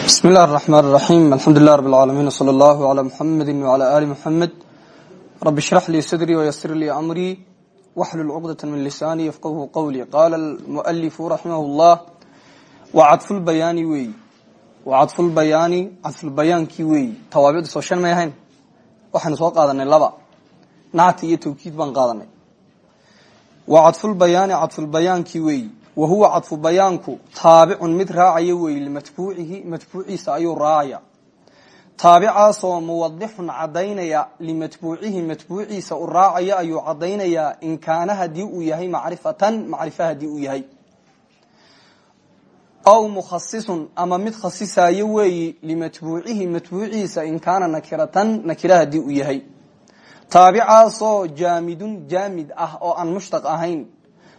بسم الله الرحمن الرحيم الحمد لله رب العالمين وصلى الله على محمد وعلى آل محمد رب اشرح لي صدري ويسر لي أمري واحلل عقدة من لساني يفقه قولي قال المؤلف رحمه الله وعطف البيان وي وعطف البيان عطف البيان كي وي توابع سوشن ما يهين waxaan soo qaadanay laba naati iyo tawkiid baan qaadanay waa cadful bayaani cadful bayaankii weeyi wa huwa cadfu bayaanku taabicun mid raacaya weeyi limatbuucihi matbuuciisa ayuu raacaya. Taabicaasoo muwadixun cadaynaya limatbuucihi matbuuciisa u raacaya ayuu cadaynayaa in kaana haddii uu yahay macrifatan macrifa haddii uu yahay. Aw mukhasisun ama mid khasisayo weeyi limatbuucihi matbuuciisa in kaana nakiratan nakira haddii uu yahay. Taabicaasoo jaamidun jaamid ah oo aan mushtaq ahayn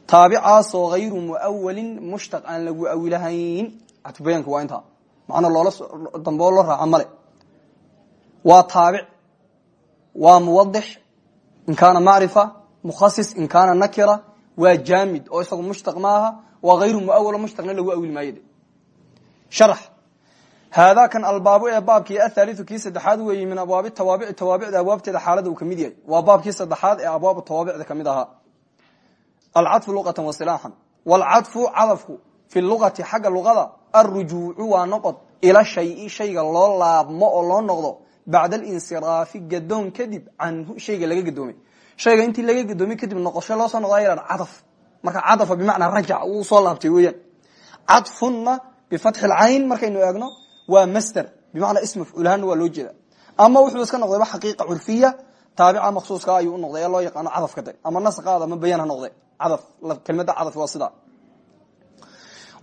taabicaasoo hayru muawalin mushtaq aan lagu awilahayn. Cadfubayaanka waa intaa macna loola dambe oo loo raaca male. Waa taabic. Waa muwadix in kaana macrifa mukhasis in kaana nakira waa jaamid. Oo isagu mushtaq maaha waa hayru muawal mushtaqna lagu awil maayo de. Sharax. Kan albaabu ee baabkii athaliu kii saddexaad weeyi min abwaabi tawaabici tawaabicda abwaabteeda xaalada waa baabkii saddexaad ee abwaab tawaabicda ahaa alcadfu luqatan wasilaaxan wlcadfu cadafku fi luqati xagga luqada alrujuucu waa noqod ila shayi shayga loo laabmo oo loo noqdo bacda alinsiraafi gadoon kadib canhu shayga laga gadoomay shayga intii laga gadoomay kadib noqosho loo soo noqda ya cadaf marka cadafa bimacnaa rajac wuu soo laabtay weeyaan cadfunna bifatxi lcayn markaynu eegno waa master bimacnaa ism mafcuulahaanna waa loo jeeda ama wuxuu iska noqdayba xaqiiqa curfiya taabica maksuuska ayuu unoqday ee loo yaqaano cadafka de ama nasqaad ama bayaan ha noqde cadaf kelmada cadaf waa sidaa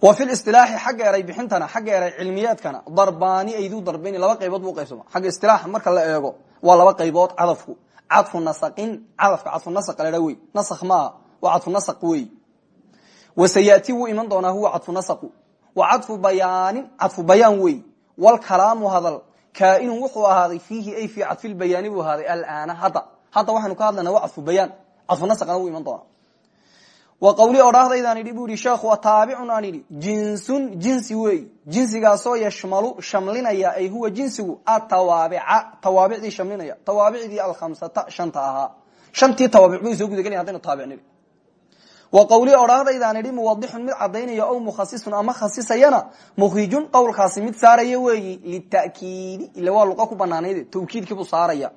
wa fi lisilaaxi xagga eray bixintana xagga eray cilmiyeedkana darbaani ayduu darbayni laba qaybood buu qaybsama. Xagga istilaaxa marka la eego waa laba qaybood cadafku cadfu nasaqin cadafka cadfu nasaq ladha wey. Nasakh maaha waa cadfu nasaq wey. Wasayati wuu iman doonaa huwa cadfu nasaqu. Wa cadfu bayaanin cadfu bayaan wey. Wlkalaamu hadal kaainun wuxuu ahaaday fiihi ay fii cadfilbayaani buu ahaaday alaana hadda. Hadda waxaynu ka hadlayna waa cadfu bayaan. Cadfu nasaqna wuu iman doonaa wa qawli odhaahdaydan idhi bu ihi sheekhu taabicun aan idhi jinsun jinsi wey jinsigaasoo yashmalu shamlinaya ay huwa jinsigu atawaabica tawaabicdii shamlinaya. Tawaabicdii alkhamsata shanta ahaa. Shantii tawaabic bay soo gudagelaya hadaynu taabicnidhi wa qawli odhaahdaydan idhi muwadixun mid cadaynaya ow mukhasisun ama khasisayana mukhrijun qowlkaasi mid saaraya weeyi litakiidi. Ila waa luqa ku banaanayd tawkiidkiibuu saaraya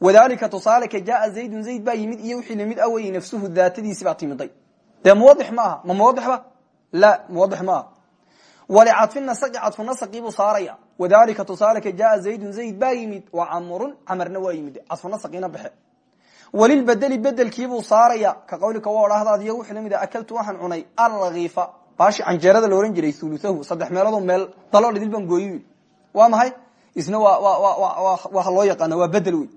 wadalika tusaale ka jaa zaydun zayd baa yimid iyo wixii la mid awey nafsuhu daatadiisi baa timiday dee muwadix ma aha ma muwadix ba? La muwadix ma aha. Walicadfi nasaqi cadfu nasaqiibuu saaraya wadalika tusaale ka jaa zaydun zayd baa yimid wa camrun camarna waa yimid cadfu nasaqiina baxe walilbedeli bedelkiibuu saaraya ka qawlika wa odhahdaad iyo wixii la mid a akaltu waxaan cunay alkifa baashi canjeerada la ohan jiray thuluthahu saddex meeloodoo meel daloo dhidil baan gooyi waa maxay? Isna waa loo yaqaana waa bedel wey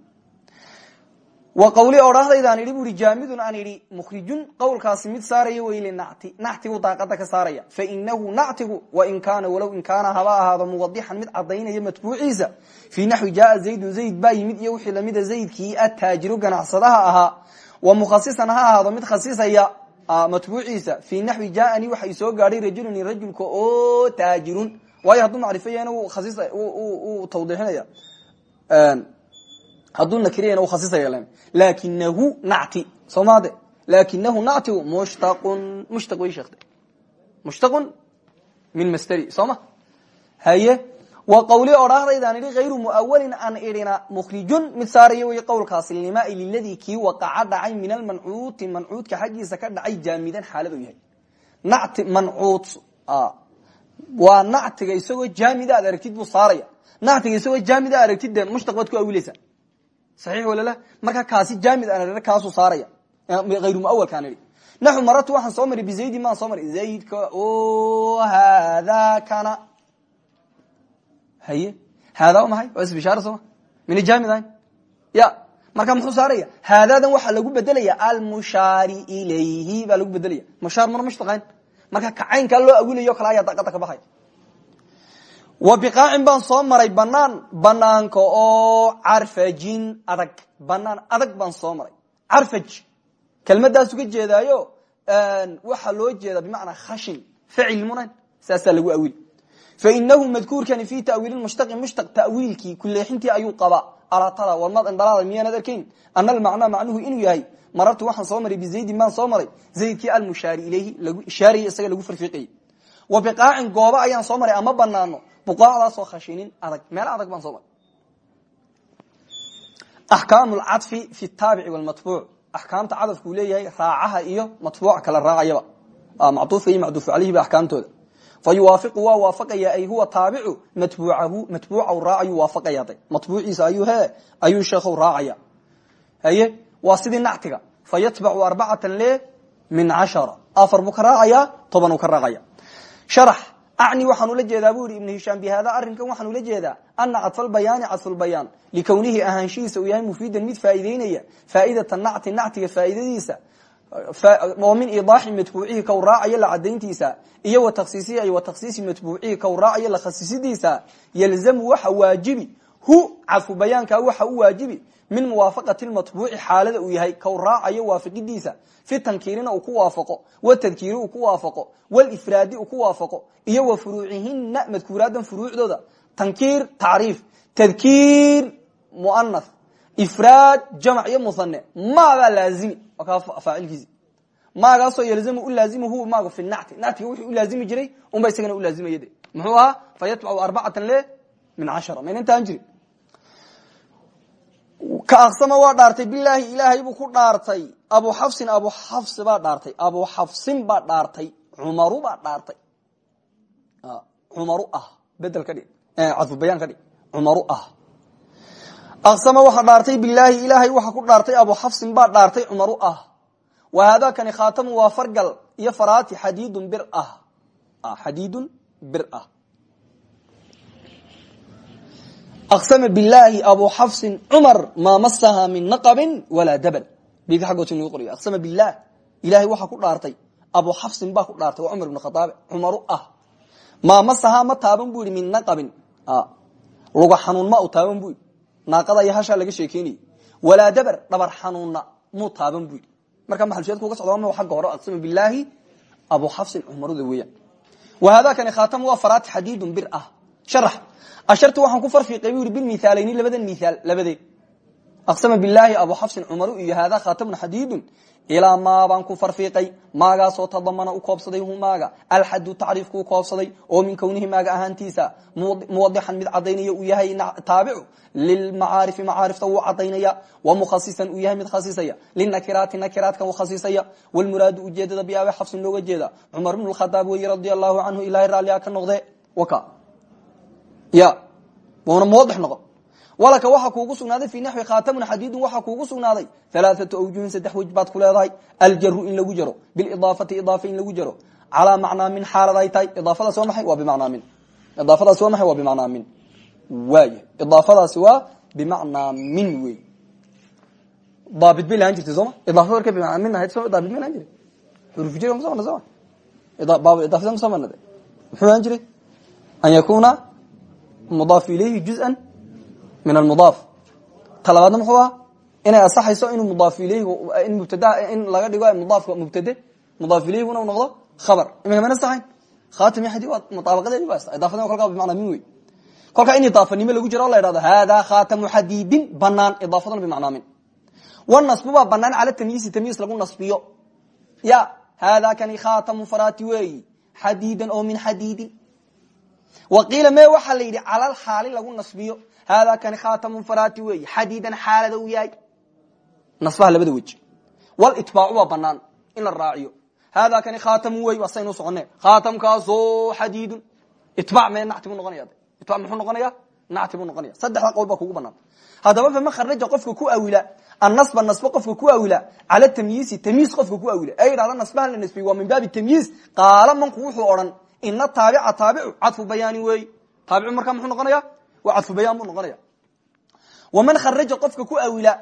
wa qawli odhaahdaydan idhi bui jaamidun aan idhi mukhrijun qowlkaasi mid saaraya wey linacti nactigu daaqada ka saaraya. Fainahu nactigu wain kaana walow in kaana haba ahaado muwadixan mid cadaynaya matbuuciisa. Fii naxwi jaaa zaydun zayd baa yimid iyo wixii lamida zaydkii ataajiru ganacsadaha ahaa. Wa mukhasisan ha ahaado mid khasisaya matbuuciisa. Fii naxwi jaaani waxa i soo gaadhay rajulun rajulka oo taajirun. Waayo hadduu macrifayana u tawdiixinaya hadduu nakiriyana khasisaya lakinahu nacti. Soo maade lakinahu nactigu mushtaqun. Mushtaq way sheekte mushtaqun min masteri. Soo haye? Wa qawli odhaahdaydan idhi hayru muawalin an idhina mukhrijun. Mid saaraya wey qowlkaasi limaai liladii kii waqaca dhacay min almancuuti mancuudka xaggiisa ka dhacay jaamidan xaalad u yahay. Nacti mancuud waa nactiga isagoo jaamida aragtid buu saaraya. Nactiga isagoo jaamida aragtid de ku awileysaa saxiix walala marka kaasi jaamid aan kaasuu saaraya. Hayru muawalkaan idhi. Naxu maratu waxaan soo maray bizaydin maan soo maray zaydka o haadaa kana. Haye haadaa mahay waa isbishaara sooma mina jaamid ahayn ya marka muxuu saaraya? Haadaadan waxaa lagu bedelaya almushaari ilayhi baa lagu bedelaya mushaar mar mushtaqayn marka kacaynkaa loo awilayo kale ayaa daqada ka baxay wa biqaacin baan soo maray banaan banaanka oo carfajin adag banaan adag baan soo maray. Carfaj kelmadaasu ka jeedaayo waxaa loo jeedaa bimacnaa khashin facil munan saasaa lagu awil fainahu madkuurkani fi tawiili mushtaqi mushtaq tawiilkii kuleexintii ayuu qabaa. Alatada warmadandalaada miyaanad arkayn ana almacnaa macnuhu inuu yahay marartu waxaan soo maray bizaydin baan soo maray. Zaydkii almushaari ilayhi lagu ishaarayay isaga lagu farfiqayey wa biqaacin gooba ayaan soo maray ama banaano buqaacdaasoo khashinin adag meel adag baan soo maray axkaamu lcadfi fi taabici wlmatbuuc axkaamta cadafkuu leeyahay raacaha iyo matbuuca kala raacayaba. Macduufka iyo macduufu caleyhiba axkaamtooda fa yuwaafiqu waa waafaqaya ay huwa taabicu matbuucahu matbuucaw raacayuu waafaqaya de matbuuciisa ayuu he ayuu sheekhow raacaya. Haye waa sidii nactiga. Fa yatbacu arbacatan le min cashara. Afar buu ka raacaya toban uu ka raacaya. Sharax acni waxaan ula jeedaa bu yihi ibnu hishaam bi hada arrinkan waxaan ula jeedaa ana cadfalbayaani cadfulbayaan likownihi ahaanshihiisa uu yahay mufiidan mid faa'iideynaya faaidata nacti nactiga faa'iidadiisa oo min idaaxi matbuucihi kow raacayo la cadayntiisa iyo wa taksiisihi ay wa taksiisi matbuucihi kow raacayo la khasisidiisa yalzamu waxa waajibi hu cadfu bayaanka waxa u waajibi min muwaafaqati matbuuci xaalada uu yahay kow raacayo waafiqidiisa fi tankiirina uu ku waafaqo watadkiiri uu ku waafaqo walifraadi uu ku waafaqo iyo wa furuucihina madkuuraadan furuucdooda. Tankiir tacriif. Tadkiir muanath ifraad jamc iyo muhane maagaa laazimi. Faacilkiisi. Maagaasoo yalzamu u laazimu huwa maagu fi nacti. Nactiga wuxuu u laazimi jiray unba isagana u laazimaya de muxuu ahaa fa yatbacu le min cashara. Mayna intaan jirin ka aqsama waa dhaartay bilaahi ilaahay buu ku dhaartay. Abu xafsin abu xafsi baa dhaartay. Abu xafsin baa dhaartay. Cumaru baa dhaartay. Cumaru ah bedel ka dhig. Cadfu bayaan ka dhig. Cumaru ah. Aqsama waxa dhaartay bilaahi ilaahay waxa ku dhaartay. Abu xafsin baa dhaartay cumaru ah. Wa haadakani khaatamu waa fargal iyo faraati xadiidun bir ah. Xadiidun bir ah aqsama bilaahi abu xafsin cumar maa masaha min naqabin walaa dabal biga xaggooti nagu qoriyo aqsama bilah ilahay waxa ku dhaartay abu xafsin baa ku dhaartay waa cumar ibn khadaabe cumaru ah maa masahaa ma taaban bu yihi min naqabin luga xanuun ma u taaban bu yidhi naaqada iyo hashaa laga sheekeynayey walaa dabar dhabar xanuunna muu taaban bu yidhi marka maxalsheedku uga socda ma agga hore aqsama bilaahi abu ashartu waxaan ku farfiiqay bu yihi bilmithaalayni labadan mithaal labadeed aqsama bilaahi abu xafsin cumaru iyo haadaa khaatamun xadiidun ilaa maabaan ku farfiiqay maagaasoo tadamana u koobsaday hu maaga. Alxadu tacriifkuu koobsaday oo min kownihi maaga ahaantiisa. Muwadixan mid cadaynaya uu yahay taabicu. Lilmacaarifi macaarifta wuu cadaynaya wa mukhasisan uu yahay mid khasisaya. Linakiraati nakiraatkan u khasisaya. Walmuraadu ujeedada biabi xafsin looga jeeda. Cumar bnu khadaab weeye radia allahu canhu ilahay raallia ka noqde. Waka ya una muwadix noqon. Walaka waxaa kuugu sugnaaday fi naxwi khatamun xadiidun waxaa kuugu sugnaaday alaaatu awjuhin saddex wej baad aljaru in lagu jaro bilidaafati idaafa in lagu jaro. Calaa macnaa min xaalad ay tahay idaafadaas waa maay waa min. Idaafadaasi waa maxay? Waa bimacnaa min. Waaya idaafadaasi waa bimacnaa min wey. Daabit bay lahaan jirtay sooma idaafada markay bimacnaa min ahayd soo daabit bay lahaan jiray? Xurufujir ma soo marna sooma baab idaafada ma soo marna de muxuu lahaan jiray? An yakuna mudaaf ilayhi juzan min almudaaf. Talabaadna muxuu aha inay asaxayso inuu mudaaf ilayhi in mubtada in laga dhigo mudaafka mubtade mudaaf ilayhiguna u noqdo khabar. Imika mana saxayn khaatimi waa mutaabaqadeedi ba idaafada kolkaa bimacnaa min wey kolkaa in idaafanimo lagu jiro o la idhahdo hada khatamu xadiidin banaan idaafaduna bimacnaa min. Wanasbu baa banaan cala tamyiisi tamyiis lagu nasbiyo. Ya hada kani khatamu farati weeyi xadiidan oo min xadiidin waqiila me waxaa la yidhi calal xaali lagu nasbiyo. Hada kani khatamu farati weeyi. Xadiidan xaalada u yahay. Nasbaha labada weji. Walitbaacu waa banaan in la raaciyo. Hada kani khatamu wey waa saynu socone khatamkaasoo xadiidun. Itbac me nacti buu noqonaya itbac muxuu noqonaya nacti buu noqonaya saddexda qowl baa kugu banaan haddaba fama kharaja qofka ku awila annasba nasba qofka ku awila cala tamyiisi tamyiis qofka ku awila ee yidhahda nasbahan la nasbiye waa min baabi tamyiis. Qaala manku wuxuu odhan ina taabica taabicu cadfu bayaani wey taabicu markaa muxuu noqonaya waa cadfu bayaan buu noqonaya waman kharaja qofka ku awila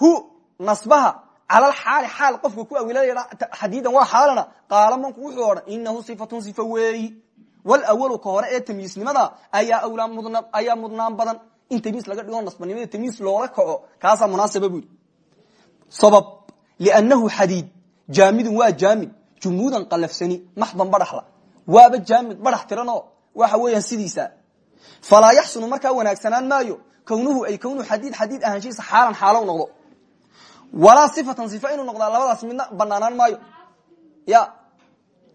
hu nasbaha cala xaali xaal qofka ku awila xadiidan waa xaalana qaala manku wuxuu odhan inahu sifatun sifa weeyi walawalu ka hore ee tamyiisnimada ayaa awlaa mudn ayaa mudnaan badan. In tamyiis laga dhigo nasbanimada tamyiis loola kaco kaasaa munaasaba bu yidhi. Sabab liannahu xadiid jaamidun waa jaamid jumuudan qalafsani maxdan badhaxla waaba jaamid badhax tiranoo waxa weeyaan sidiisa. Falaa yaxsunu markaa wanaagsanaan maayo kownuhu ay kownuhu xadiid xadiid ahaanshihiisa xaalan xaalo u noqdo. Walaa sifatan sifa inuu noqdaa labadaas midna banaanaan maayo. Ya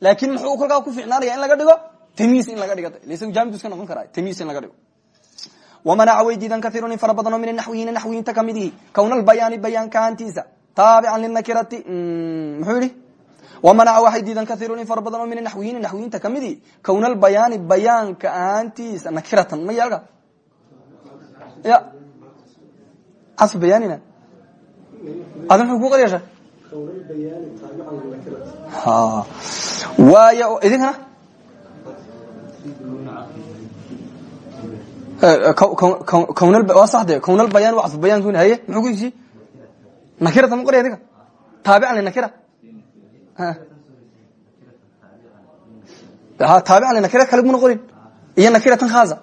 laakin muxuu kolkaa ku ficnaanaya in laga dhigo? Tamiis in laga dhigo isagu jaamid iska noqon kara tamiis in laga dhigo. Wamanaca way diidan kaiiru in fara badan oo min naxwiyiina naxwiyiinta ka mid ihi. Kownalbayaani bayaanka ahaantiisa taabican linakirati muxuu yihi wamanaca waxay diidan kaiiru in fara badan oo min naxwiyiina naxwiyiinta ka mid ihi kownalbayaani bayaanka ahaantiisa nakiratan ma yalka ya cas bayaanina adi muxuu ku qaryasha waay idinkana waa sade kownalbayan wa cadfubayanku haye muxuu ku isi nakiratan ma qorya idinka taabican linakira taabican linakira kale muna qorin iyo nakiratan khaasa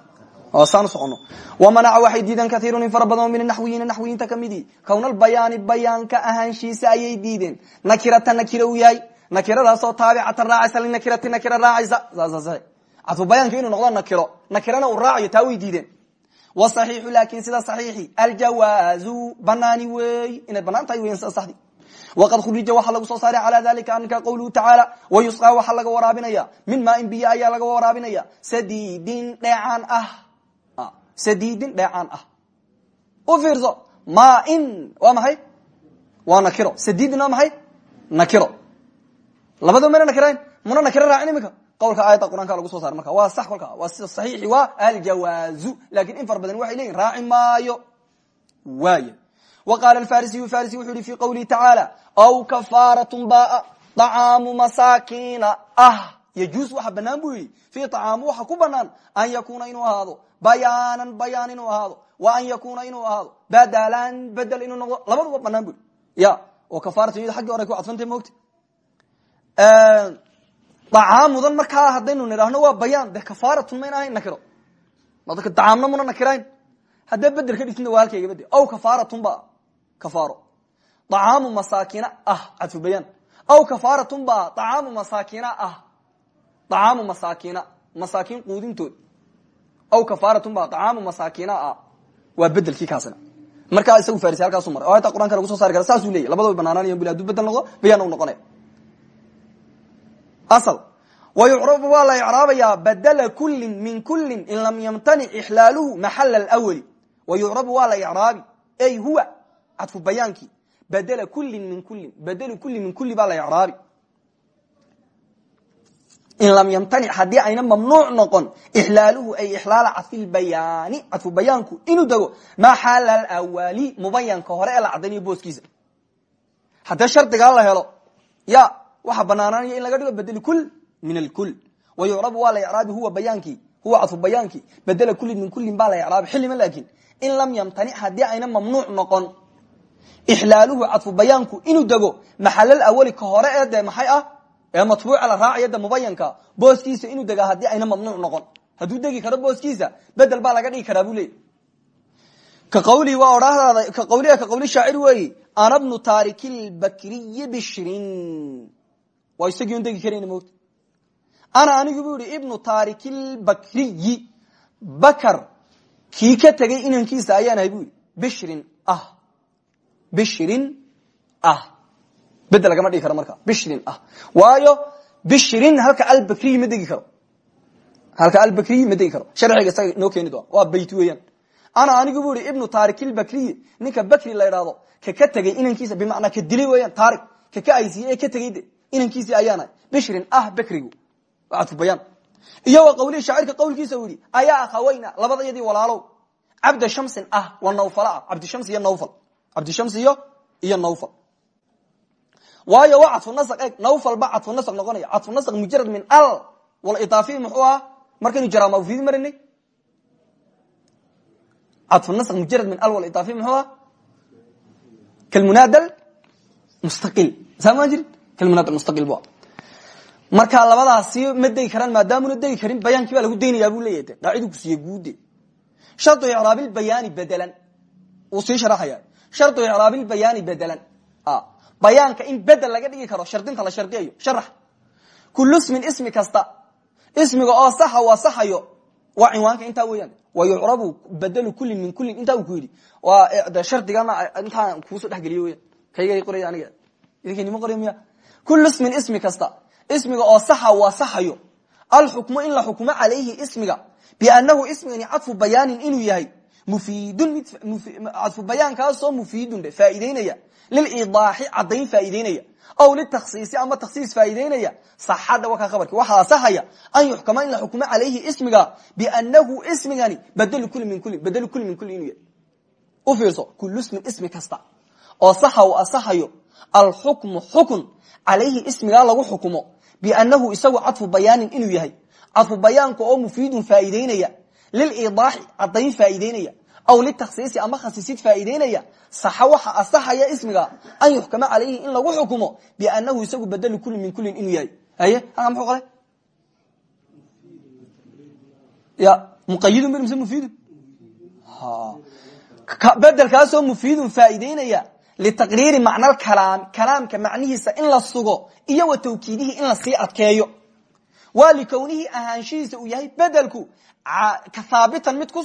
saan u socono wamanaca waxay diideen kaiiru in fara badan oo min naxwiyiina naxwiyiinta kamidi kownalbayaani bayaanka ahaanshiisa ayay diideen nakirata nakira u yahay nakiradaasoo taabicatan raacaysa linakirati nakira raacaysa saasa cadfubayaanka inuu noqdo nakiro nakirana uu raacayo taa way diideen wصaxiixu laakiin sida صaxiixi aljawaazu banaani wey inay bannaan tahay weyan sida sadi waqad khurija waxaa lagu soo saaray calى dalika arinka qawluhu tacaala wayusqaa waxaa laga waraabinaya min maain biyo ayaa laga waraabinaya sadidin dheecaan ah sadidin dheecaan ah u fiirso maain waa maxay waa nakiro sadidin waa maxay nakiro labada mayna nakirayn muna nakiro raacin imika qawlka aayadda qur'anka lagu soo saar marka waa sax kolka waa sida saxiixi waa aljawaazu laakiin in fara badan waxay leyihin raaci maayo waay qaala farisiyu farisi wuxu yihi fi qawlihi tacaala aw kafaaratun baa طacaamu masaakiina ah yajuus waxa banaan bu yidhi fi طacaamu waxa ku banaan an yakuna inuu ahaado bayaanan bayaan inuu ahaado wa an yakuna inuu ahaado badalan bedel inuu noqdo labaduba banaan bu yidhi ya oo kafaaratun yada xaggii hore ku cadfantay mogta acaamudan markaa haddaynu nidhaahno waa bayaan de kafaaratun mayna ahayn nakiro dacaamna muna nakirayn haddee bedel ka dhigtina waa halkayga bede aw kafaaratun ba kafaaro. Acaamu masaakina ah cadfu bayaan aw kafaaratun ba acaamu masaakina ah. Acaamu masaakina masaakiin quudintood. Aw kafaaratun ba acaamu masaakina ah. Waa bedelkii kaasina. Markaa isagu farisi halkaasu maray o ayata qur'anka lagu soo saari kara saasuu leyahy labadaba banaananaya bul haduu bedel noqdo bayaan u noqonaya wayucrabu waa la icraabayaa badla kulin min kulin in lam ymtanic ixlaaluhu maxal اwli wayucrabu waa la icraabi ey huwa cadfu bayaankii badla kulin min kulin badlu kuli min kuli baa la icraabi in lam ymtanic haddii ayna mamnuuc noqon ixlaaluhu ay ixlaala cadfibayaani cadfu bayaanku inuu dego maxal اwali mubayanka hore ee la cadaynayo booskiisa haddee shardigaa la helo ya waxa banaananaya in laga dhigo bedel kul min alkul wayucrabu waa la icraabi huwa bayaankii huwa cadfu bayaankii bedela kulin min kulin baa la icraabi xilima laakin in lam yamtanic haddii ayna mamnuuc noqon ixlaaluhu cadfu bayaanku inuu dego maxalal awali ka hore ee dee maxay ah? Ee matbuuca la raacaya de mubayanka. Booskiisa inuu degaa haddii ayna mamnuuc noqon. Hadduu degi karo booskiisa bedel baa laga dhigi karaa buu leey ka qawlihi waa odhaahdaada ka qawliha ka qawli shaacir weeyi ana bnu taariki lbakriyi bishrin. Waa degi karayna moogta ana anigu bu yihi ibnu taariki lbakriyi bakar kii ka tegay inankiisa ayaan ahay bishrin ah bishrin ah. Bedel lagama dhigi karo marka. Bishrin ah. Waayo bishrin halka albakriyi ma degi karo. Halka albakriyi ma degi karo. Sharciga isaga noo keeni doona waa bayt weeyaan. Ana anigu bu yihi ibnu taariki lbakriyi ninka bakri la idhaahdo ka ka tegay inankiisa bimacnaa ka dilay weeyaan taari ka ka aysiye ee ka tegay de inankiisii ayaan ahay bishrin ah bakrigu. Waa cadfu bayaan. Iyo wa qawlihi shaacirka qawlkiisa uu yihi ayaa akhaweyna labadayadii walaalow. Cabda shamsin ah wa nawfala ah. Cabdishams iyo nawfal cabdishams iyo iyo nawfal. Waayo waa cadfu nasq eg nawfal ba cadfu nasq noqonaya. Cadfu nasq mujarad min al walidaafiyi muxuu ahaa markaynu jaraamafidi marinay cadfu nasq mujarad min al walidaafiyi muxuu ahaa kalmunaadal mustaqil. Saama jirin? Kalmunaadal mustaqil bu marka labadaasi ma degi karaan maadaamuna degi karin bayaankii baa lagu daynayaa bu leeyahy qaacidu ku siiye guude. Shardu icraabilbayaani bedelan uu sii sharaxaya shardu icraabilbayaani bedelan. Bayaanka in bedel laga dhigi karo shardinta la shardiyayo sharax kullu ismin ismi kasta. Ismiga oo saxa waa saxayo waa cinwaanka intaa weeyaan. Wa yucrabu badelu kulin min kulin intaa uu ku yidhi. Waa de shardigana intaan kuusoo dhexgeliyo weyan kayga qoray aniga. Idinkanima qoray miya. Kulu ismi kasta. Ismiga oo saxa waa saxayo. Alxukmu in la xukmo calayhi ismiga. Biannahu ismigani cadfu bayaanin inuu yahay mufiidun mid cadfu bayaankaasoo mufiidun dhe faa'ideynaya lilidaaxi caddayn faa'ideynaya aw litaksiisi ama taksiis faa'ideynaya saxada wakaa khabarki waxaa saxaya an yuxkama in la xukmo calayhi ismiga biannahu ismigani badelu kuli min kulin badelu kuli min kulin inuu yahay u fiirso kullu ismin ismi kasta oo saxa u asaxayo alxukmu xukun calayhi ismigaa lagu xukumo biannahu isagu cadfu bayaanin inuu yahay cadfu bayaanka oo mufiidun faa'ideynaya lilidaaxi caddayn faa'ideynaya aw litaksiisi ama khasiisid faa'ideynaya saxa waxa asaxaya ismiga an yuxkama calayhi in lagu xukumo biannahu isagu badelu kulin min kulin inuu yahay. Haye? Halkaa muxuu qoray? Ya muqayidun mise mufiidun. Bedelkaasoo mufiidun faa'ideynaya litaqriiri macna kalaam kalaamka macnihiisa in la sugo iyo wa tawkiidihi in la sii adkeeyo. Waa likownihi ahaanshihiisa uu yahay bedelku ka haabitan mid ku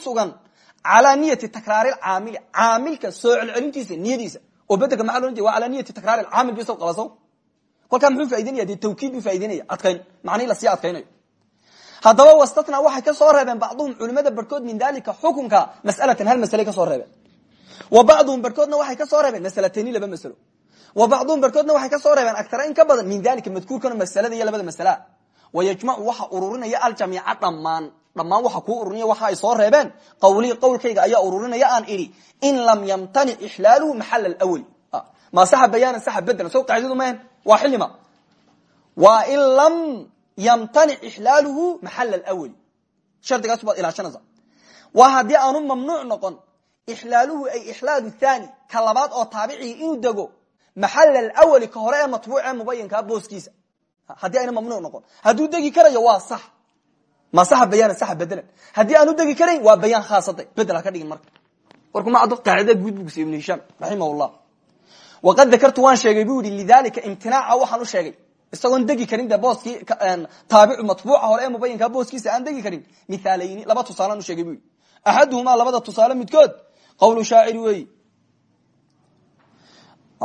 calaa niyati takraari caamili caamilka soo celcelintiisa niyadiisa oo bedelka maa lohan jee wa alaa niyati takraari caamil bis qaba so kolkaa muxuu faa'ideynaya dee tawkiid buu faa'ideynaya adkayn macnihi la sii adkaynayo haddaba wastatna waxay ka soo reebeen bacduhum culimada barhkood min dalika xukunka mas'alatan hal masale ka soo reebeen wa bacduhum barhkoodna waxay ka soo reebeen masalatayni laba masalo wa bacduhum barhkoodna waxay ka soo reebeen agtara in ka badan min dalika madkuurkana masalada iyo labada masala wayajmacu waxa ururinaya aljamiica dhammaan dhammaan waxa kuu ururinaya waxa ay soo reebeen. Qawlii qowlkayga ayaa ururinaya aan idhi in lam yamtanic ixlaaluhu maxal alawli ma saxa bayaanan saxa bedelan so qaacidadu mahen waa xilima waa in lam yamtanic ixlaaluhu maxal alawli shardigaas baad ilaashanaysa waa haddii aanu mamnuuc noqon ixlaaluhu ay ixlaalu thani ka oo taabicii inuu dego maxal alawli ka hore ee matbuuc ee mubayinkaa booskiisa haddii ayna mamnuuc noqon hadduu degi karayo waa sax ma saxa bayaanan saxa bedelan haddii aanu degi karayn waa bayaan khaasada bedel ha ka dhigin marka. Warkuma caddo qaacida guud buu gusiye ibnu hishaam raximah llah waqad dakartu waan sheegay bu yihi lidalika imtinaaca waxaan u sheegay. Isagoon degi karin de booskii taabicu matbuuca hore ee mubayinkaa booskiisa aan degi karin. Mithaalayni laba tusaalaan u sheegay bu yidhi. Axaduhumaa labada tusaale midkood. Qawlu shaaciri weeyi.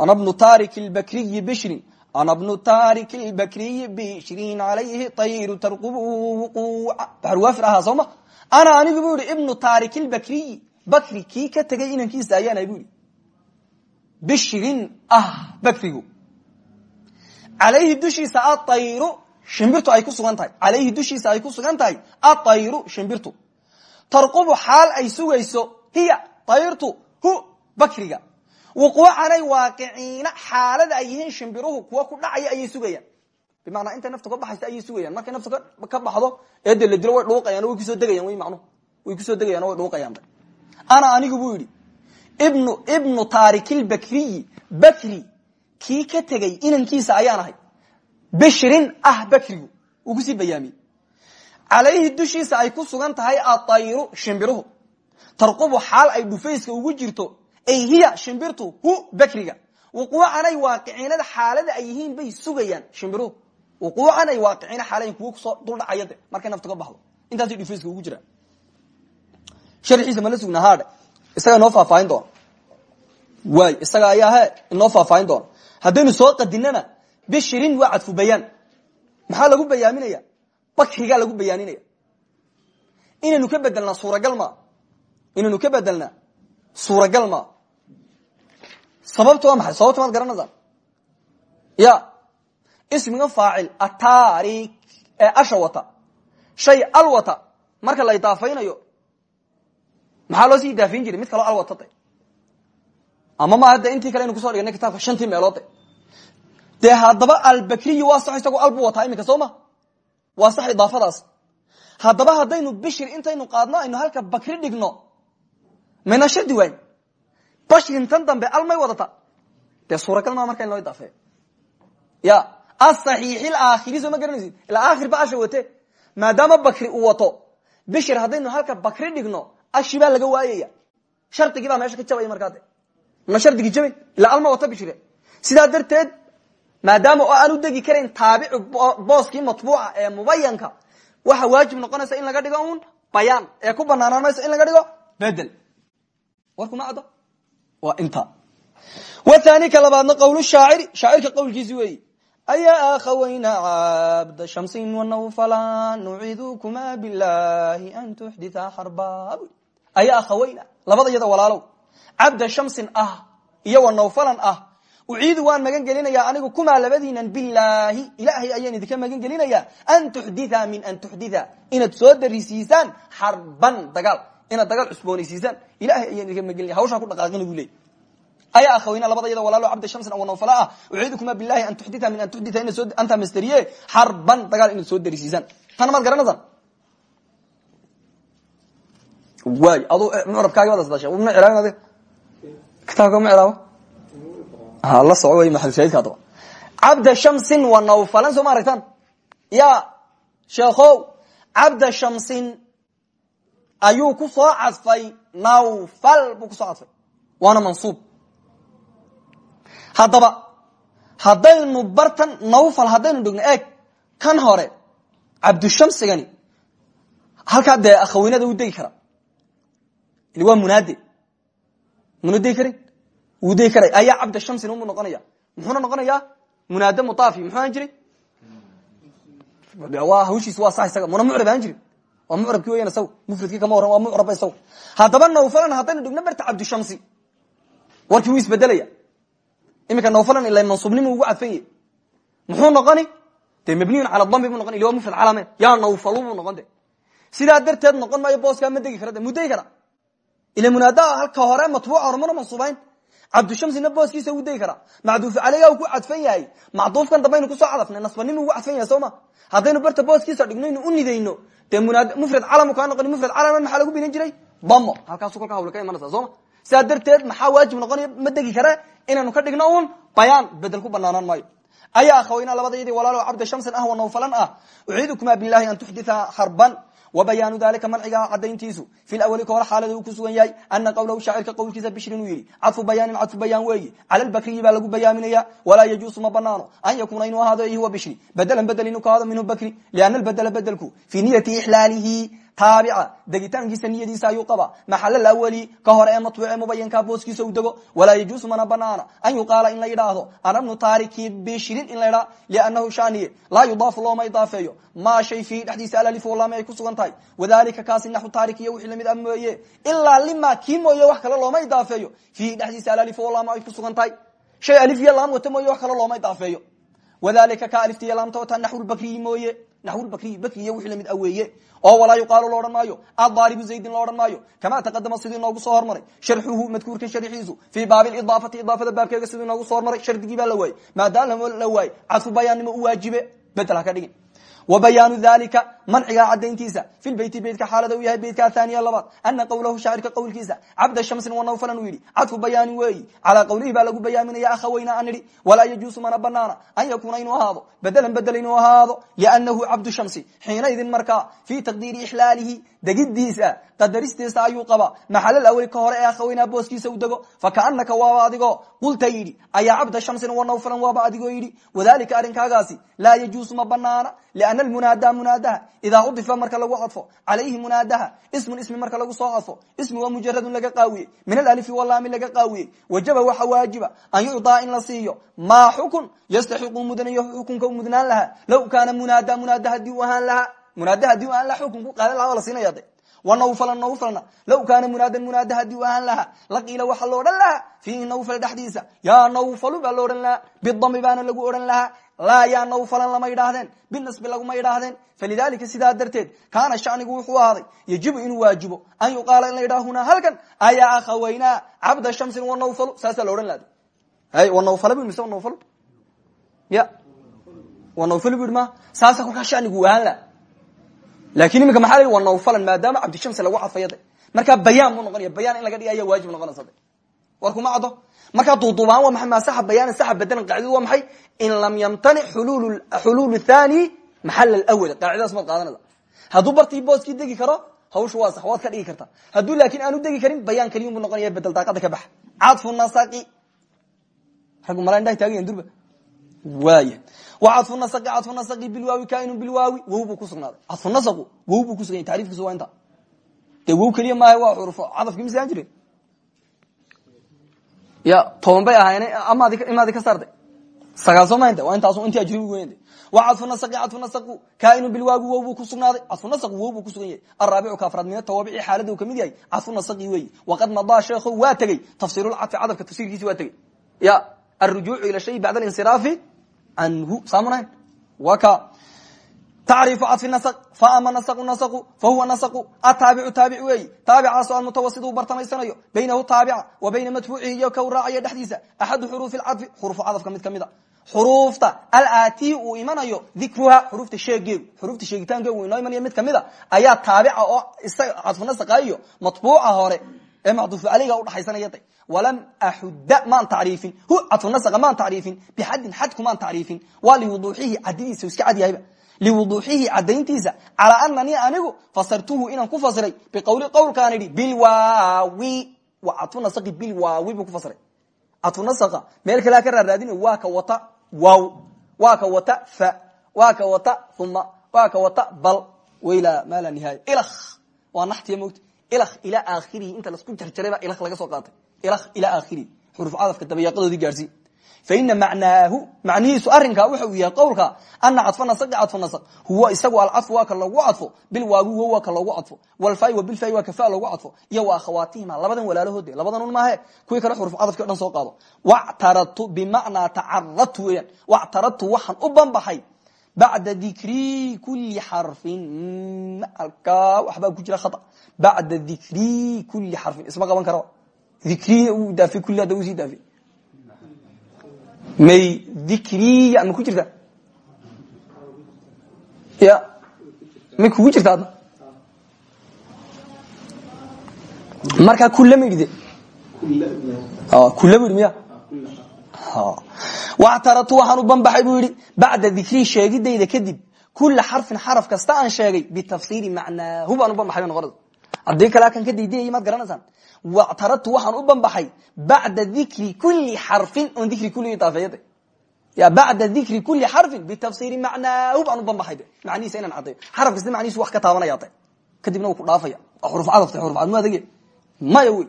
Ana bnu tarik lbakriyi bishrin ana bnu tarik lbakriyi bishrin alayhi tayru tarqubu wuquuca baxarwaafir ahaa soo ma ana anigu bu yihi ibnu tarik lbakriyi bakri kii ka tegay inankiisa ayaanahay bu yihi bishrin ah bakrigu alayhi dushiisa aayru shimbirtu ay ku sugan tahay alayhi dushiisa ay ku sugan tahay aayru shimbirtu tarqubu xaal ay sugayso hiya ayrtu hu bakriga wuquucanay waaqiciina xaalada ay yihiin shimbiruhu kuwa ku dhacaya ayay sugayaan. Bimacnaa intay naftu ka baxaysa ayay sugayaan. Markay naftu ka baxdo ee de la dilo way dhuuqayaan way ku soo degayan wy macnuhu way ku soo degayan way dhuuqayaanba ana anigu buu yidhi ibnu ibnu taarikilbakriyi bakri kii ka tegey inankiisa ayaan ahay. Bishrin ah bakrigu uu ku sii bayaamiyey. Calayhi dushiisa ay ku sugan tahay aayru shimbiruhu tarqubu xaal ay dhufayska ugu jirto ay hiya shimbirtu hu bakriga. Wuquucanay waaqiciinada xaalada ay yihiin bay sugayaan shimbiruhu wuquucan ay waaqiciina xaalayin kuwo ku soo duldhacaya markay naftu ka baxdo. Intaasay dhufayska ugu jiraan sharxiisa mala sugna haadhe. Isaga inoo faahfaahin doona waay isaga ayaa he inoo faahfaahin doona haddaynu soo qadinana bishrin waa cadfu bayaan. Maxaa lagu bayaaminaya? Bakrigaa lagu bayaaninaya inaynu ka bedelnaa suuragal ma inaynu ka bedelnaa suuragal sababta waa maxay? Sababta maad ya. Ismiga faacil. Atarik ee asha shay al marka la idaafaynayo maxaa loo sii idaafayn jiray? Mid kaloo al wata de ama ma hadda intii kale aynu kuso dhiganay kitabka shantii meelood de dee haddaba albakriyi waa sax isagoo al buu wataa iminka soo waa sax idaafadaas. Haddaba haddaynu bishir intaynu qaadno aynu halka bakri dhigno mayna shardi waayn bashrin tan dambe al may wadata. Dee suuragal maa marka in loo idaafeeyo ya asaxiixil aakhiri soo ma garanaysid? Ilaa aakhir ba asha wate. Maadaama bakri uu wato bishir haddaynu halka bakri dhigno ashi baa laga waayaya. Shardigii baa meesha ka jabaya markaa de ma shardigii jabin ilaa alma wata bishire sidaa darteed maadaama oo aan u degi karayn taabicu booskii matbuuca ee mubayanka waxa waajib noqonaysa in laga dhigo un bayaan. Ee ku banaanaan mayso in laga dhigo? Bedel. Warkuma caddo waa inta. Wathani ka labaadna qowl shaaciri shaacirka qowlkiisi weeyi. Ayaa akhawayna cabda shamsin wanawfala nucidukuma bilahi an tuxditha xarba ayaa akhawayna labada iyada walaalow. Shamsin ah iyo wanawfalan ah uciidu waan magan gelinayaa anigu kumaa labadiinan bilaahi ilaahay ayaan idinka magan gelinayaa an tuxditha min an tuxditha. Inaad soo darisiisaan xarban dagaal inaad dagaal cusboonaysiisaan ilahay ayaan idinka magan gelina hawshaa ku dhaqaaqina buu leey ayaa akhaweyna labada iyada walaalo cabda shamsin aw nawfala ah uciidukuma bilahi an tuxditha min an tuxditha ina anta masteriye xarban dagaal inaad soo darisiisaan tana maad garanaysaa? Waay adu mucrabkaagi wada sadasha ma ciraabin adiga kitaabka ma ciraabo la soco wey maxalushaahidka adaba cabda shamsin wa nawfalan soo ma aragtaan? Ya sheekhow cabda shamsin ayuu ku soo cadfay nawfal buu ku soo cadfay waana mansuub. Haddaba haddaynu bartan nawfal haddaynu dhigno eeg kan hore cabdushamsigani halkaa dee akhaweynada u degi kara ili waa munaade muna degi karin? Wuu degi karay. Ayaa cabda shamsin umu noqonaya muxuuna noqonayaa munaade mutaafi muxuu ahaan jiray? Hawshiis waa sax isaga muna mucrab jirin waa mucrabki weyan isaga mufradkii kama warran waa mucraba isaga haddaba nawfalan haddaynu dhigno barta cabdushamsi warkii wuu isbedelaya iminka nawfalan ila mansuubnima ugu cadfanye muxuu noqoni? De mabniyun cala dambi buu noqon ila waa mufrad calame yaa nawfalu buu noqon de sidaa darteed noqon maayo booskaa ma degi kara de mudegi kara. Ila munaadaha halka hore matbuuca hormana mansuubayn cabdushamsina booskiisa uu degi karaa macduuf caleyga ku cadfan yahay. Macduufkan dambaynu ku soo cadafnay nasbanima ugu cadfan yahay soo ma? Haddaynu barta booskiisa dhigno inu u nidayno dee mufrad calam kaa noqon mufrad calaman maxaa lagu binan jiray? Damo halkaasu kolka hawle ka imanaysa soo ma? Sidaa darteed maxaa waajib noqonaya ma degi kare inaynu ka dhigno un bayaan bedel ku banaanaan maayo. Ayaa akhaweyna labadayadii walaalo cabda shamsin ah wa nawfalan ah. Uciidukuma bilahi an tuxditha xarban wabayaanu dalika manciga cadayntiisu fi ka hore xaalada uu ku sugan yahay ana qawlahu shaacirka qowlkiisa bishrin uu yidhi cadfu bayaanin cadfu bayaan weeyi cala lbakriyi baa lagu bayaaminaya walaa yajuusu ma banaano an yakuuna inuu ahaado huwa bishri bedelan bedel inuu ka hado minhu bakri liana albedela bedelku fii niyati ixlaalihi taabica degitaankiisa niyadiisa ayuu qaba. Maxal awali ka hore ee matbuuce mubayanka booskiisa u dego. Walaa yajuusu mana banaana. An yuqaala in la yidhaahdo anabnu taariki bishrin in la ydhaa liannahu shaniye laa yudaafu looma idaafeeyo maa shay fiihi dhexdiisa alalifu laame ay ku sugan tahay. Wadalika kaasi naxu taarik iyo wixii la mid a mooye. Ilaa lima kii mooye wax kale looma idaafeeyo fiihi dhexdiisa alalifu laame ay ku sugan tahay. Shay alif iyo laam wata mooye wax kale looma idaafeeyo wadalika ka aliftiiyo laamta wata naxwulbakriyi mooye naxwulbakriyi bakri iyo wixii la mid a weeye. Oo walaa yuqaalu lo odhan maayo. Addaaribu zaydin lo odhan maayo. Kama taqadama sidii inoogu soo hormaray. Sharxuhu madkuurkan sharxiisu fii baabi idaafati idaafada baabkeega sidii inoogu soo hormaray. Shardigii baa la waayey. Maadaama la waayey cadfu bayaannimo u waajibe bedel ha ka dhigin wabayaanu dalika manciga cadayntiisa fi beyti beytka xaalada u yahay beytka athaniya labaad ana qowlahu shaacirka qowlkiisa cabda shamsin wanawfalan uu yidhi cadfu bayaanin weeyi calaa qowlihi baa lagu bayaaminaya akhaweyna an idhi walaa yajuusu mana banaana an yakuuna inuu ahaado bedelan bedel inuu ahaado liannahu cabdu shamsi xiinaidin markaa fii taqdiiri ixlaalihi degidiisa qadaristiisa ayuu qaba. Maxalal awli ka hore ee akhaweynaa booskiisa u dego. Fakaanaka waaba adigoo qulta yidhi ayaa cabda shamsin wanawfalan waaba adigoo yidhi? Wadalika arrinkaagaasi laa yajuusu ma banaana liana almunaada munaadaha. Idaa udifa marka lagu cadfo calayhi munaadaha. Ismun ismi marka lagu soo cadfo ismi waa mujaradun laga qaawiyey min alalifi walaami laga qaawiyey wajaba waxa waajiba an yucdaa in la siiyo. Maa xukun yastaxiqu mudanayo xukunka u mudnaan lahaa. Law kaana munaada munaada haddii u ahaan lahaa munaada haddii u ahaan lahaa xukunku qaadan lahaa waa la siinaya de. Wanawfala nawfalna. Law kaana munaadan munaada haddii u ahaan lahaa laqiila waxaa lo odhan lahaa fiihi nawfal dhexdiisa. Yaa nawfalu baa lo odhan lahaa bidami baana lagu odhan lahaa. Laa yaa nawfalan lama idhaahdeen binasbi laguma idhaahdeen falidalika sidaa darteed kaana shanigu wuxuu ahaaday yajibu inuu waajibo an yuqaala in la yidhaha hunaa halkan ayaa akhaweynaa cabda shamsin wanawfalu saasaa la odhan lahda hay wanawfala bu mise wanawfal ya. Wanawfal bu yidhi ma saasa kolkaa shanigu ahaan laha laakiin iminka maxa la yidhi wanawfalan maadaama cabdishamsi lagu cadfaya de markaa bayaan buu noqonaya bayaan in laga dhiga ayaa waajib noqonaysa de war kuma caddo. Markaa duuduubaan waa maay masaxa bayaanin saxa bedelan qaacidadu waa maxay? In lam yamtanic xulul xuluul thani maxal alawal qaacidadaas maad qaadanaysa. Hadduu bartii booskii degi karo hawsha waa sax waad ka dhigi kartaa hadduu laakin aanu degi karin bayaan kaliyun buu noqonaya bedel daaqada ka bax cadfu nasaqi raggu mala indhaha taagayan durba. Waaya wa cadfu nasaqi cadfu nasaqi bilwaawi kainu bilwaawi wow buu kusugnaaday cadfu nasaqu wow buu kusuganya tacriifkiisu waa inta dee wow keliya maaha waa xurufo cadafki misaan jirin ya toban bay ahayn imaadi ka saartay sagaal soo maynta waa intaasu intii ajribi weynta wa cadfu nasaqi cadfu nasaqu kainu bilwaawi wow buu kusugnaaday cadfu nasaqu wow buu kusugan yahay araabicu ka afraad min atawaabici xaaladu ka mid yahay cadfu nasaqi weyi waqad madaa sheekhu waa tegey tafsiirulcadfi cadafka tafsiirkiisi waa tegey ya arujuucu ila shay bacda alinsiraafi canhu saamunahayn wa ka tacriifu cadfi nasq faama nasqu nasqu fahuwa nasqu ataabicu taabic weeyi taabicaaso almutawasit uu bartamaysanayo baynahu taabica wa bayna matbuucihi iyo ka u raacaya dhexdiisa axadu xuruufi cadfi xurufu cadafka mid ka mid a xuruufta alaati uu imanayo dikruha xuruufta sheegeedu xuruufta sheegitaankeegu inoo imanaya mid ka mid a ayaa taabica oo cadfu nasqa iyo matbuuca hore ee macduufu aleyga udhaxaysanaya walam axuda maan tacriifin. Hu cadfu nasqa maan tacriifin. Bixaddin xadku maan tacriifin. Waa liwuduuxihi cadidiisa iska cad yahayba liwuduuxihi cadayntiisa calaa ananii anigu fasartuhu inaan ku fasiray. Biqowli qowlkaan idhi bilwaawi. Wa cadfu nasqi bilwaawi buu ku fasiray. Cadfu nasqa meel kalea ka raaraadina waa ka wata waaw. Waa ka wata fa. Waa ka wata uma waa ka wata bal. Wayla maa laa nihaaya ilakh waa naxtiya mogta ilakh ilaa aakhirihi inta lasku jarjaray baa ilakh laga soo qaatay. Ilakh ilaa aakhirihi xuruf cadafka dabayaaqadoodii gaadhsii faina macnaahu macnihiisu arinkaa waxa uu yahay qowlka ana cadfa nasqi cadfu nasq huwa isagu alcadfu waa ka loogu cadfo bilwaawi wo waa ka loogu cadfo walfai wa bilfai waa kafa loogu cadfo iyo wa akhawaatihima labadan walaalahoode labadan un maahe. Kuwii kale xuruf cadafki dhan soo qaado. Wactaradtu bimacnaa tacaradtu weeyaan. Wactaradtu waxaan u banbaxay bacda dikri kuli xarfin alkaa waxbaa ku jira khata bacda dikri kuli xarfin isma qaban karo dikri u daafi kuli hadda u sii daafi may dikriya ma ku jirta ya may kugu jirta adna markaa kula ma idhide kula bu idhi miya wactaratu waxaan u banbaxay buu yidhi bacda dikrii sheegidayda kadib kula xarfin xaraf kasta aan sheegay bitafsiiri macnaahu baan u banbaxay ba noqonaysa haddii kalea kan ka daydayay maad garanaysaan wactaradtu waxaan u banbaxay bacda dikri kuli xarfin on dikri kuli idaafeeyada ya bacda dikri kuli xarfin bitafsiiri macnaahu baan u banbaxay macnihiisa inaan caddayo xaraf kasta macnihiisu wax ka taabanaya de kadibna wuu ku dhaafaya waa xuruf cadafta xuruf cad ma adage maya wey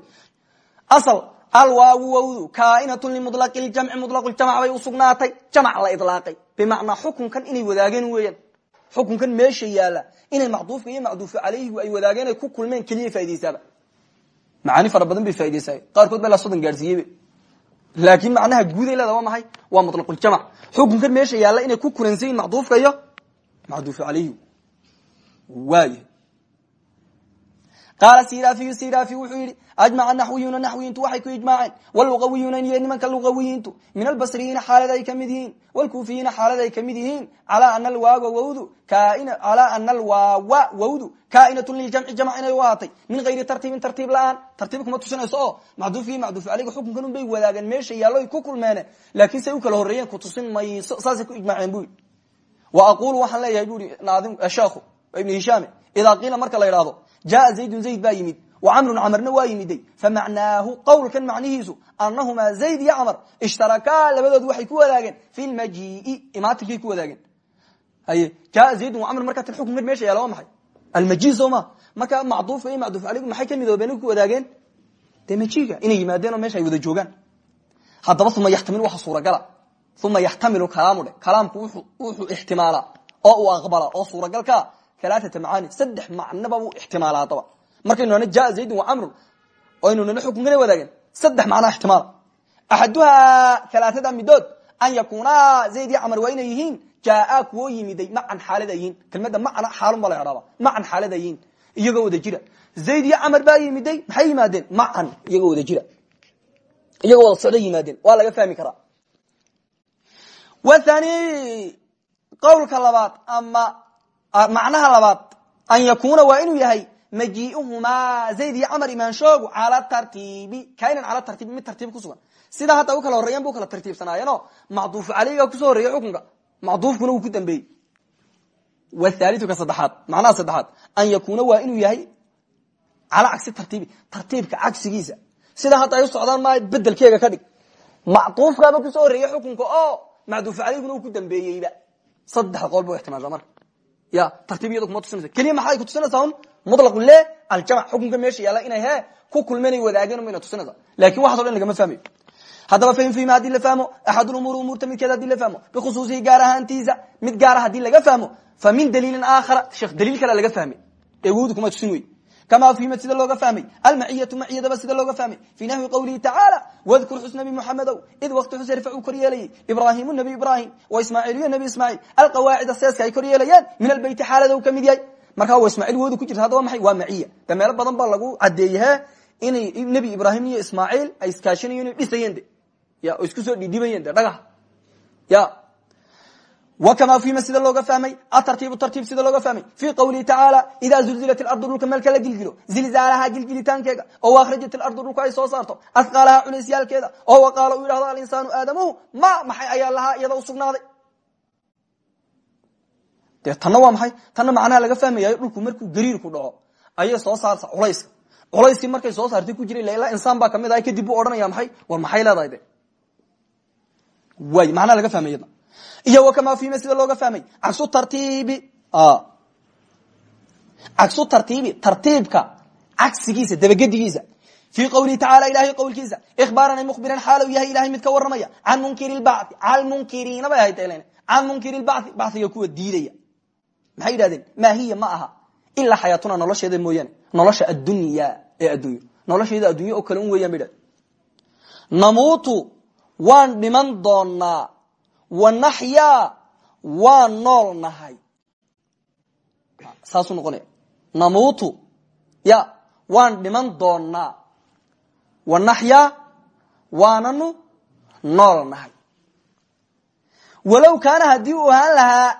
asal alwaawu wawdu kaainatun limulaqi ljamci mulaqu ljamc bay usugnaatay jamc la ilaaqay bimacnaa xukunkan inay wadaageen weeyaan. Xukunkan meesha yaalla inay macduufka iyo macduufu calayhigu ay wadaageen ay ku kulmeen keliya faa'idaysaaba macaani fara badan bay faa'idaysaa qaarkood ba la soddon gaadhsiiyeyba laakiin macnaha guuday leeda waa maxay? Waa mutlaqujamc xukunkan meesha yaalla inay ku kulansan yihiin macduufka iyo macduufu calayhigu waaya qaala sirafiyu sirafi wuxuu yihi ajmaca naxwiyuna naxwiyintu waxay ku ijmaaceen. Wluqawiyuna iyo nimanka luqawiyiintu. Min albasriyiina xaalad ay ka mid yihiin. Wlkuufiyiina xaalad ay ka mid yihiin. Calaa ana alwaawa wawdu calaa ana alwaawa wawdu kaainatun liljamci jamc inay u ahaatay. Min gayri tartiibin tartiib la'aan tartiib kuma tusinayso oo macduufkii macduuf aleyga xukunkan un bay wadaagen meesha yaallo ay ku kulmeene. Laakiin say u kala horreeyeen ku tusin mayso saasay ku ijmaaceen bu yidhi. Wa jaa zaydun zayd baa yimid wa camrun camarna waa yimiday famacnaahu qowlkan macnihiisu anahumaa zayd iyo camar ishtarakaa labadood waxay ku wadaageen fi lmajii imaatinkay ku wadaageen haye jaa zaydun wa camr markaa tan xukunkan meesha yaalla waa maxay almaji soo ma marka macduufka iyo macduuf aleygu maxay ka midoobeen ku wadaageen dee majiga inay yimaadeen oo meesha ay wada joogaan haddaba uma yaxtamil waxa suuragala uma yaxtamilu kalaamu dhe kalaamku wuxuu ixtimaalaa oo uu aqbala oo suuragalkaa alaaata macaani saddex macnoba wuu ixtimaala adaba markaynu nana jaa zaydun wa camrun oo aynu nana xukunkana wadaageen saddex macnaa ixtimaala axaduhaa alaatada midood an yakunaa zayd iyo camar waa inay yihiin jaaa kuwo yimiday macan xaalad ayiin kelmadda macna xaalun ba la idhahda macan xaalad ayiin iyagoo wada jira zayd iyo camar baa yimiday maxay yimaadeen macan iyagoo wada jira iyagoo wada socdo yimaadeen waa laga fahmi karaa wathani qowlka labaad ama macnaha labaad an yakuna waa inuu yahay majiiuhumaa zayd iyo camar imaanshoogu cala tartiibi kainan cala tartiibi mid tartiib kusugan sidaa hadda u kala horreeyan bu kala tartiibsanaayeeno macduufu caleyga ku soo horreeyey xukunka. Macduufkuna uu ku dambeeyey. Wthaliu ka saddexaad macnaha saddexaad an yakuna waa inuu yahay calaa cagsi tartiibi tartiibka cagsigiisa sidaa hadda ay socdaan ma bedelkeega ka dhig. Macduufkaaba ku soo horreeyey xukunka oo macduufu caleyhguna uu ku dambeeyeyba. Saddex ba ixtimaasha marka ya tartiib iyado kuma tusinaysa. Keliya maxay ku tusinaysaa un mutlaqu le aljamc xukunka meesha yaalla inay he ku kulmenay wadaageen mayna tusinaysa. Lakin waxaso dhan lagama fahmayo haddaba fain fihima haddii la fahmo axad umuur umuurta midkeed haddii la fahmo. Bikhusuusihi gaar ahaantiisa mid gaara haddii laga fahmo. Fa min daliilin aakhara sheekh daliil kalea laga fahmay ee wowdu kuma tusin wey kama fihimad sida looga fahmay almaciyatu maciyadaba sida looga fahmay fi nahwi qawlihi tacaala wadkur xus nabi muxamedow id wakti xus yarfac uu kor yeelayey ibraahimu nabi ibraahim wa ismaaciiliyo nabi ismaaciil alqawaacida seeska ay kor yeelayaan min albeyti xaalada u ka mid yahay markaa waa ismaaciil woodu ku jirta haddaba maxay waa maciya de meelo badan baa lagu cadeeye inay nebi ibraahim iyo ismaaciil ay iskaashinayo inay dhisayeen de ya oo isku soo dhidhibayeen de dhagax ya wkama fihima sida looga fahmay atartiibu tartiib sida looga fahmay fi qawlihi tacaala idaa zulzilat ilardu dhulka meelka la gilgilo zilzaalaha gilgilitaankeega oo akhrajat ilardu dhulka ay soo saarto asqaalaha culeysyaalkeeda oo waqaala uu yidhahdo alinsaanu aadamuhu ma maxay ayaa lahaa iyada usugnaaday de tanna waa maxay tanna macnaha laga fahmayayo dhulku markuu gariir ku dhaco ayay soo saarta culayska culayskii markay soo saartay ku jira ilaa insaan baa ka mid ah kadib buu odhanaya maxay war maxay leedahay de way macnaha laga fahmay yadna iyo wkama fihima sida looga fahmay. Cagsu tartiibi. Cagsu tartiibi tartiibka cagsigiisa dabagedigiisa. Fii qawlihi tacala ilahay qowlkiisa ihbaaran mukhbiran xaal u yahay mid ka waramaya can munkiri lbacthi can munkiriina bay ahayd can munkiri lbachi bachiga kuwa diidaya. Maxay yidhahdeen maa hiya ma aha. Ilaa xayaatuna nolosheeda mooyaane. Nolosha addunya ee addunya nolosheeda addunya oo kale un weyan bay idhahdeen namuutu waan dhiman wanaxyaa waan nool nahay. Saasuu noqonaya namuutu ya waan dhiman doonaa wanaxyaa waananu nool nahay. Walow kaana haddii uu ahaan lahaa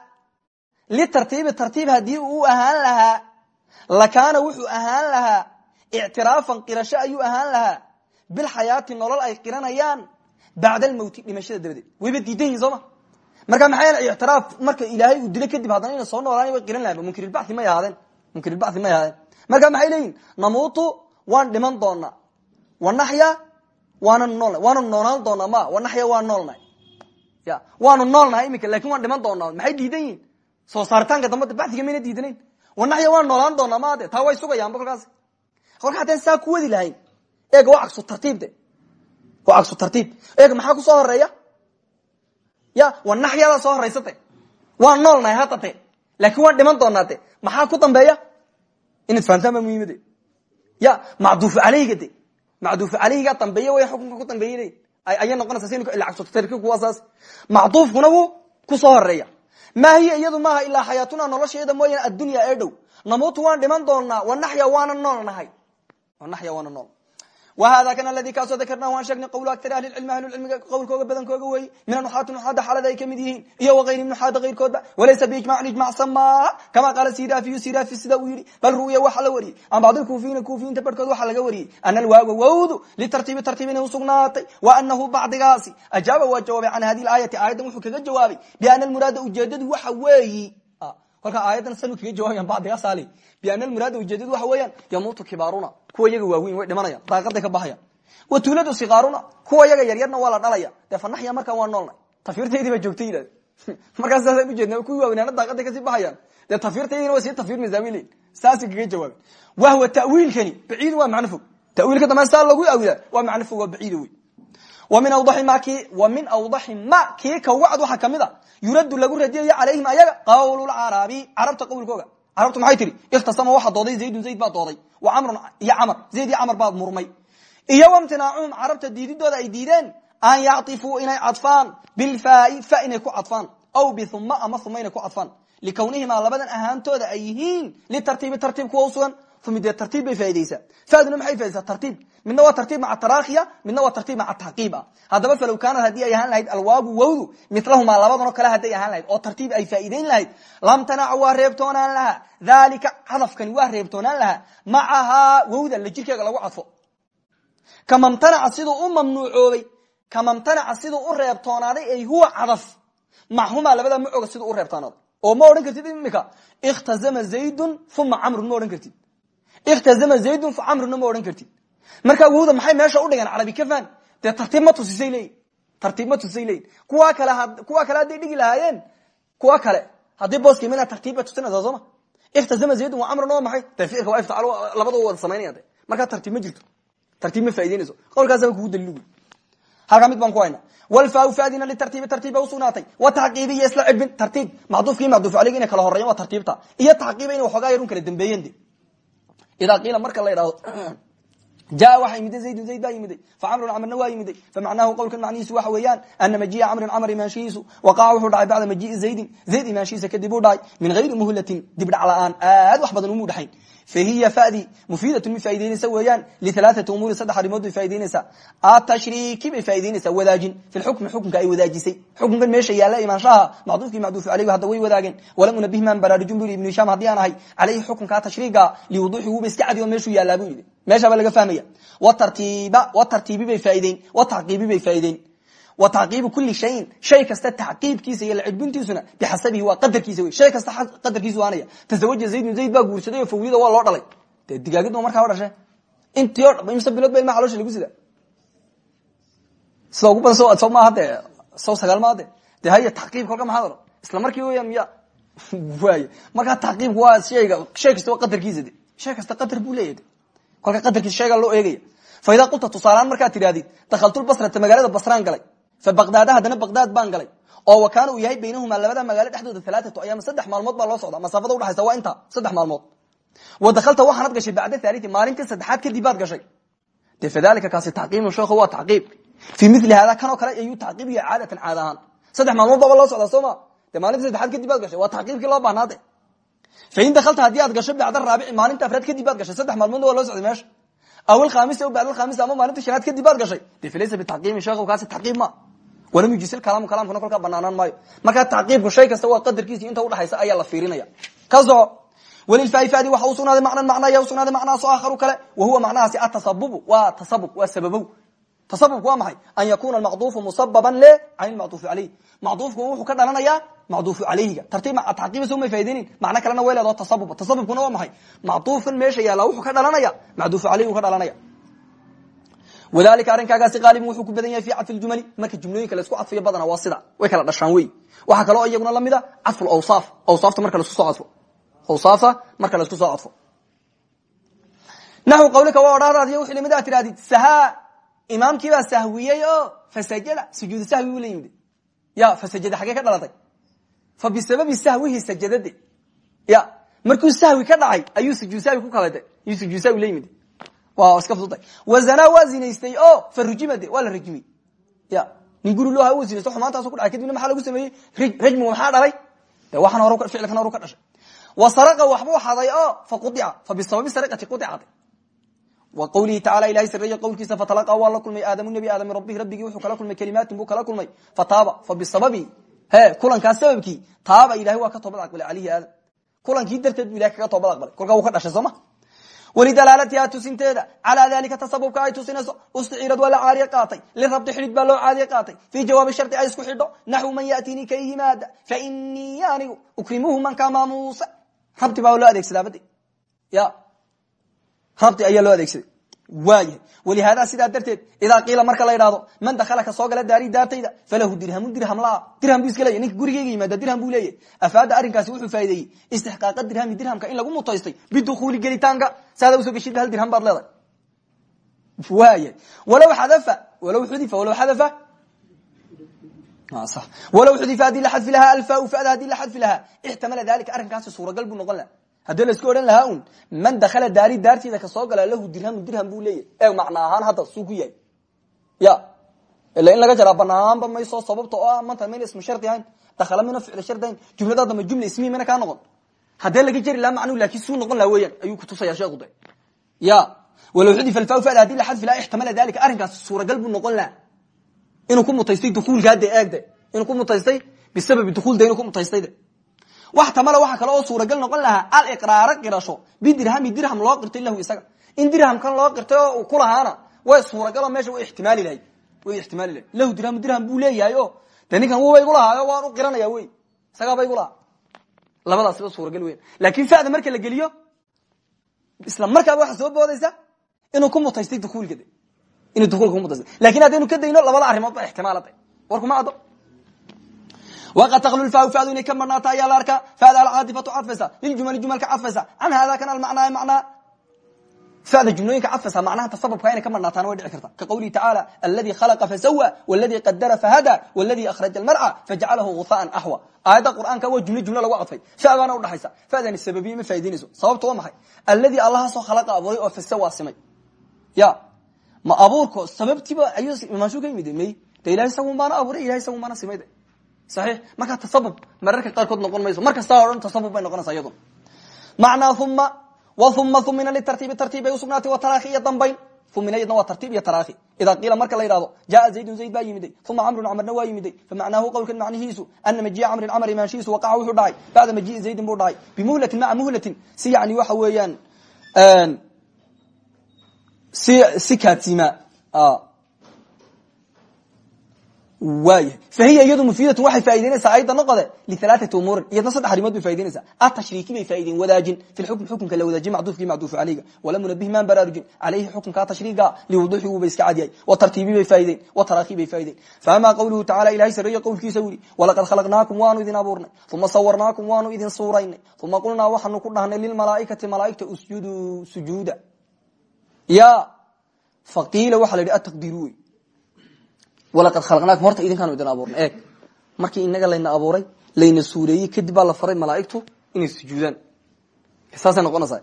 litartiibi tartiib haddii uu ahaan lahaa lakaana wuxuu ahaan lahaa ictiraafan qirasho ayuu ahaan lahaa bilxayaati nolol ay qiranayaan bacd almawti dhimashada dabadeed wayba diidan yihiin soo ma marka maxay ictiraaf marka ilaahay uu dilo kadib haddana ina soo noolaan way qiran laha munkirbathi may ahaadeen munkirbathi may ahaadeen marka maxay leeyihiin namuutu waan dhiman doonaa wanaxya waana noolna waanu noolaan doonaa ma wanaxya waan noolnahay ya waanu noolnahay imika laakiin waan dhiman doonaa maxay diidan soo saaritaanka dambada baxiga mayna diidanayn wanaxya waan noolaan doonaa ma de taa way sugayaanba kolkaas saa ku wadi lahayn eega waa cagsu tartiib waa cagsu tartiib. Eega maxaa ku soo horreeya ya wanaxyadaa soo horeysate waan noolnahay hatate. Laakin waan dhiman doonaate. Maxaa ku dambeeya? Inaad fahamtaan baa muhiimade ya macduufu aleyga de. Macduufu aleyga dambeeya way xukunka ku dambeeye ayay noqonaysa sin cagsutarkuwasaas macduufkuna wuu ku soo horreeya maa hiya iyadu maaha ilaa xayaatuna nolosheeda mooyaan addunya ee dhow. Waan dhiman doonaa wanaxya waana nool nahay. Wanaxya waana nool whada kan aladi kaasoo dakarnahu aan sheegnay qawlu aktar ahli cilmi ahlucilmiga qowlkooga badankooga weeye min anuxaati nuxaada xaalada ay ka mid yihiin iyo wagayri nuxaada kayrkoodba walaysa biijmacin ijmacsan maaha kama qaala sirafiyu sirafi sida uu yihi bal ru'ya waxa la wariyey an bacd lkuufiyiina kuufiyiinta barhkood waxaa laga wariyey ana alwaaga wawdu litartiibi tartiib inay usugnaatay wa anahu bacdigaasi ajaaba waa jawaabay can hadi aayati aayaddan wuxuu kaga jawaabay biana almuraada ujeedadu waxa weeyi kolka aayaddan sanu kaga jawaabayan bacdigaasali biana almuraada ujeedadu waxa weeyaan yamuutu kibaaruna. Kuwa iyaga waaweyn way dhimanayaan daaqaday ka baxayan wa tuuladu sikaaruna kuwa iyaga yaryarna waa la dhalaya. Dee fanaxya markaa waa noolnay tafiirtaydii baa joogtay yidhahde markaas saasaan ujeedna kuwii waaweynaana daaqaday ka sii baxayaan. Dee tafiirtaydina way sii tafiirmaysaa bay leyin saasay kaga jawaabay wahwa ta'wiilkani baciid waa macno fog tawiilka dambe saa lagu awilaa waa macno fog waa baciid wey min awdaxi ma kii ka wacd waxaa ka mid a yuraddu lagu radiyayo calayhim ayaga qawlulcarabi carabta qawlkooga. Carabtu maxay tihi ikhtasama waxa dooday zaydun zayd baa dooday. Wa camrun iyo camr zayd iyo camr baa murmay. Iyo wamtinaacuhum carabta diididooda ay diideen an yactifuu inay cadfaan bilfaai fa inay ku cadfaan. Aw bihuma ama huma inay ku cadfaan. Likawnihimaa labadan ahaantooda ay yihiin litartiibi tartiib kuwa usugan umi dee tartiib bay faa'idaysaa. Faduna maxay faidaysaa tartiib midna waa tartiib maca tarakhiya midna waa tartiib maca taqiib ah haddaba falow kaanad haddii ay ahaan lahayd alwaabu wawdu milahumaa labadanoo kale hadday ahaan lahayd. Oo tartiib ay faa'idayn lahayd. Lam tanac waa reebtoonaan lahaa. Dhalika cadafkani waa reebtoonaan lahaa. Macahaa wawda la jirkeega lagu cadfo. Kamamtanaca siduu u mamnuucoobay kamamtanaca siduu u reebtoonaaday ay huwa cadaf. Machumaa labadaa macoga siduu u reebtoonaaday. Oo ma odhan kartid imika ikhtazama zaydun uma camrun ma odhan kartid. Ikhtazama zaydun fa camruna ma odhan kartid markaa wowda maxay meesha udhigaan carabi kafan? Dee tartiib ma tusisay leeyi tartiib ma tusay leyin kuwa kale kuwa kale hadday dhigi lahaayeen kuwa kale. Haddii booska imina tartiib ba tusinaysaa sooma iftazama zaydun wa camran oo maxay? De ficilka waa labada wada samaynaya de markaa ma jirto. Tartiib ma faa'ideynayso qowlkaasaba kugu daliil halkaa mid baan ku hayna. Wlfaa faadina litartiibi tartiib ba usugnaatay wa taqiibi iyo isla cidbin tartiib macduufki macduuf aleyg inay kala horeyan waa tartiibta. Iyo taqiiba ina waxoogaa yarun kala dambeeyen de idaa qiila marka la idhahdo ja waxaa yimiday zaydun zayd baa yimiday facamrun camrna waa yimiday famacnaahu qowlkan macnihiisu waxa weeyaan ana majiia camrin camr imaanshihiisu waqaca wuxuu dhacay bacda majii zaydin zayd imaanshihiisa kadib uu dhacay min hayri muhlatin dibdhac la'aan aad wax badan umuu dhaxayn fahiya fadi mufiidatun mid faa'idaynaysa weeyaan lialaaati umuuri saddex arrimood bay faa'idaynaysaa atashriiki bay faa'idaynaysaa wadaajin fi lxukmi xukunka ay wadaajisay xukunkan meesha yaalla imaanshaha macduufkii macduufu caleyhi hadda way wadaageen walam unabih maan baraarujin bu yidhi ibnu hishaam haddii aan ahay caleyhi xukunkaa tashriiga liwuduuxi wuuba iska cadi oo meeshuu yaallaa buu yidhi meeshaabaa laga fahmaya watartiiba wa taqiibu kuli shayin shay kasta taqiibkiisa iyo lacidbintiisuna bixasabihi waa qadarkiisa wey shay kasta qadarkiisu aanaya tazawaja zaydun zayd baa guursaday oo fawlida waa loo dhalay dee digaagid ma markaa dhashe intii o imse bilood ba ilmaha caloosha lagu sida sida ugu badan so maaha de saw sagaal maa de de haya taqiib kolka maxaa dalo isla markii weyaan miya waay markaa taqiibku waa shayga shay kasta waa qadarkiisa de shay kasta qadar buu leeyahy de kolka qadarkiisa shaygaa loo eegaya fa idaa qulta tusaaleaan markaad tidhahdid dakhaltulbasrata magaalada basraan fa baqdaada haddana baqdaad baan galay. Oo wa kaana uu yahay baynahumaa labada magaalo dhexdooda alaaatu ayaam saddex maalmood baa loo socda. Masaafada udhaxaysa waa inta saddex maalmood. Wa dakalta waxaanad gashay bacda thalii maalintii saddexaad kadib baad gashay. De kaasi taqiibun sheekhu waa taqiib fii mili hada kanoo kale ayuu taqiibiya caadatan caad saddex maalmood baaba loo socdaa soo ma? Saddexaad kadib baad gashay waa taqiibkii loo baahnaade fain dakalta haddii aad gasho bacda raabici maalinta afraad kadib baad gashay saddex maalmoodna waa loo socday meesha aw alkhamis o bacd alkhamis ama maalinta shanaad kadib baad gashay. De falaysa bitaqiibin sheekhu kaasi taqiib ma walam yujisil kalaam kalaamkuna kolkaa banaanaan maayo. Markaa taqiibku shay kasta waa qadarkiisi inta udhaxaysa ayaa la fiirinaya. Ka soco walilfaifadi waxa usugnaaday macnan macna ayaa usugnaaday macnaaso aakharu kale. Wa huwa macnahaasi atasabubu waa tasabub waa sababow. Tasabubku waa maxay? An yakuna almacduufu musababan le can ilmacduufi caleyh macduufku wuxuu ka dhalanayaa macduufu caleyhiga tartiib taqiiba so may faydeynin macno kalena way leedaho tasabub tasabubkuna waa maxay? Macduufkan meesha yaalla wuxuu ka dhalanaya macduufu caleyhi ka dhalanaya wadalika arrinkaagaasi qaalibun wuxuu ku badan yahay fi cadfi ljumali marka jumlooyinka la isku cadfiyo badana waa sida. Way kala dhashaan wey. Waxaa kaloo iyaguna la mid a cadfu awsaaf. Awsaafta marka la isku soo cadfo awsaafta marka la isku soo cadfo naxwi qawlika waa odhaadaadiy wixii la mid a tirahdid sahaa imaamkiibaa sahwiyey oo fasajada sujuudu sahwi u la yimid. Ya fasajada xaggee ka dhalatay? Fa bisababi sahwihi sajadade ya markuu sahwi ka dhacay ayuu sujuud sahwi ku kalada ayuu sujuud sahwi la yimid waa iska fududay. Wazanaa waa zinaystay. O farujimade waa la rajmiyey ya nin guri loo ha u zinaysto xumaantaasu ku dhacay kadibna maxaa lagu sameeyey? Rajmiga maxaa dhalay? De waxaan hor ficilkan horu ka dhashay. Wa saraqa waxbuu xaday o fa qudica fa bisababi sariqati qudicade wa qawlihi tacala ilahay sareeye qowlkiisa fatalaqa waa la kulmay. Aadamu nebi aadam min rabbihi rabbigii wuxuu kala kulmay kelimaatin buu kala kulmay. Fataaba fa bisababi he kulankaas sababkii taaba ilahay waa ka toobad aqbalay caleyhi aadam. Kulankii darteed bu ilahay kaga toobad aqbalay. Kolkaa wuu ka dhashay soo ma walidalaalatiha tusinteeda calaa dalika tasabubka ay tusinayso ustuciirad waa la caariye qaatay lirabdi xidhid baa loo caadiye qaatay fii jawaabi shardi ay isku xidho naxwu man yatinii ka yimaada fa inii anigu ukrimuhu mankaa maamuusa rabdi baa loo adeegsadaa bade ya rabdi ayaa loo adeegsaday waayahay walihaada sidaa darteed idaa qiila marka la idhahdo man dakhala ka soo gala daari daartayda falahu dirhamun dirham laa. Dirham bu iska leeyahy ninka gurigeyga yimaada dirham buu leeyahy afaada arrinkaasi wuxuu faa'ideeyey istixqaaqa dirhami dirhamka in lagu mutaystay bidukuuli gelitaanka saada u soo geshid hal dirham baad leedahay. Waayahay walaw xadafa walaw xudifa walaw xadafa. Walow xudifa haddii la xadfi lahaa alfa fada haddii la xadfi lahaa. Ixtamala dalika arrinkaasi suuragal buu noqon laha haddii la isku odhan lahaa un man dakhala daari daarteeda ka soo gala lahu dirhamu dirham buu leeyahy e macna ahaan hadda suu ku yahay. Ya. Ila in laga jaraa banaanba mayso sababta oo ah manta mayna ismu shardi ahayn dakhala mina ficli shardi ahayn jumlada dambe jumla ismihi mina kaa noqon. Haddee laga jari laha macnuhu laakin suu noqon laha weeyaan ayuu kutusaya sheekhu de. Ya. Walow xudifa alfa fada haddii la xadfi lahaa ixtamala dalika arrinkaasi suuragal buu noqon laha inuu ku mutaystay dukuulkaa de. Eegde inuu ku mutaystay bisababi dukuul de inuu ku mutaystay de wax tamala waxa kale oo suuragal noqon lahaa aliqraaro qirasho. Bidirhami dirham loo qirtay lahu isaga. In dirhamkan loo qirtay oo ku lahaana way suuragal meesha way ixtimaali lahayd. Way ixtimaali lahayd. Lahu dirhamu dirham buu leeyahay o de ninkan wuba igu lahaayo u qiranaya wey isagaaba igu lahaa labadaas siba suuragal weyan laakin fada marka la geliyo isla markaaba waxa soo boodaysa inuu ku mutaystay dukuulka de inuu dukuulka ku mutaystay. Lakin haddaynu ka dayno labada arrimood ba ixtimaalada warkuma addo waqad taqlu fa fadu inay ka marnaata ayaa la arkaa fada alcaatifatu cadfaysa liljumali jumalka cadfaysa can hada kan almacnaa macnaa fada jumlooyinka cadfaysa macnaha tasababka inay ka marnaataana way dhici karta ka qawlihi tacaala aladi khalaqa fasawa wladi qadara fahada wladi akhraja almarca fajacalahu guhaan axwa aayadda qur'aanka waa jumle jumle lagu cadfay fadaana udhaxaysa fadani sababiye ma faa'idaynayso sababta waa maxay alladii allahaasoo khalaqa abuuray oo fasawa simay ya ma abuurko sababtiiba ayuu imaashu ka yimid may de ilahay isagun baana abuuray ilahay isagun baana simay saxiix markaa tasabub mararka qaarkood noqon mayso mar kastaa o dhan tasabub bay noqonaysa iyadu macnaa uma wa uma umina litartiibi tartiib bay usugnaatay wa taraakhi iyo dambayn umina iyadna waa tartiib iyo taraakhi idaa qiila marka la yidhahdo jaa zaydun zayd baa yimiday uma camrun camrna waa yimiday famacnaahu qowlkan macnihiisu ana majiia camrin camr imaanshihiisu waqaca wuxuu dhacay bacda majii zaydin buu dhacay bimuhlatin maca muhlatin si yani waxa weeyaan si si kadsima waaya fahiya iyadu mufiidatun waxay faa'idaynaysaa ayadda noqode lialaaati umuurin. Iyadna saddex arrimood bay faa'idaynaysaa atashriiki bay faa'idayn wadaajin. Fi lxukm xukumka la wadaajiye macduufkii macduufu caleyga wala munabih maan baraarujin. Caleyhi xukumkaa tashriiga liwuduuxi wuuba iska cadyahay wa tartiibi bay faa'idayn wa taraakhi bay faa'idayn faamaa qawluhu tacala ilahay sareeye qowlkiisa wuri. Walaqad khalaqnaakum waanu idin abuurnay. Uma sawarnaakum waanu idin suuraynay. Uma qulnaa waxaanu ku dhahnay lilmalaaikati malaaigta usjuduu sujuuda. Ya faqiila waxa la yidhi ataqdiru wey walaqad khalaqnaakum horta idinkaanu idin abuurnay. Eeg markii inaga layna abuuray layna suureeyey kadib baa la faray malaaigtu inay sujuudaan. Saasay noqonaysaa.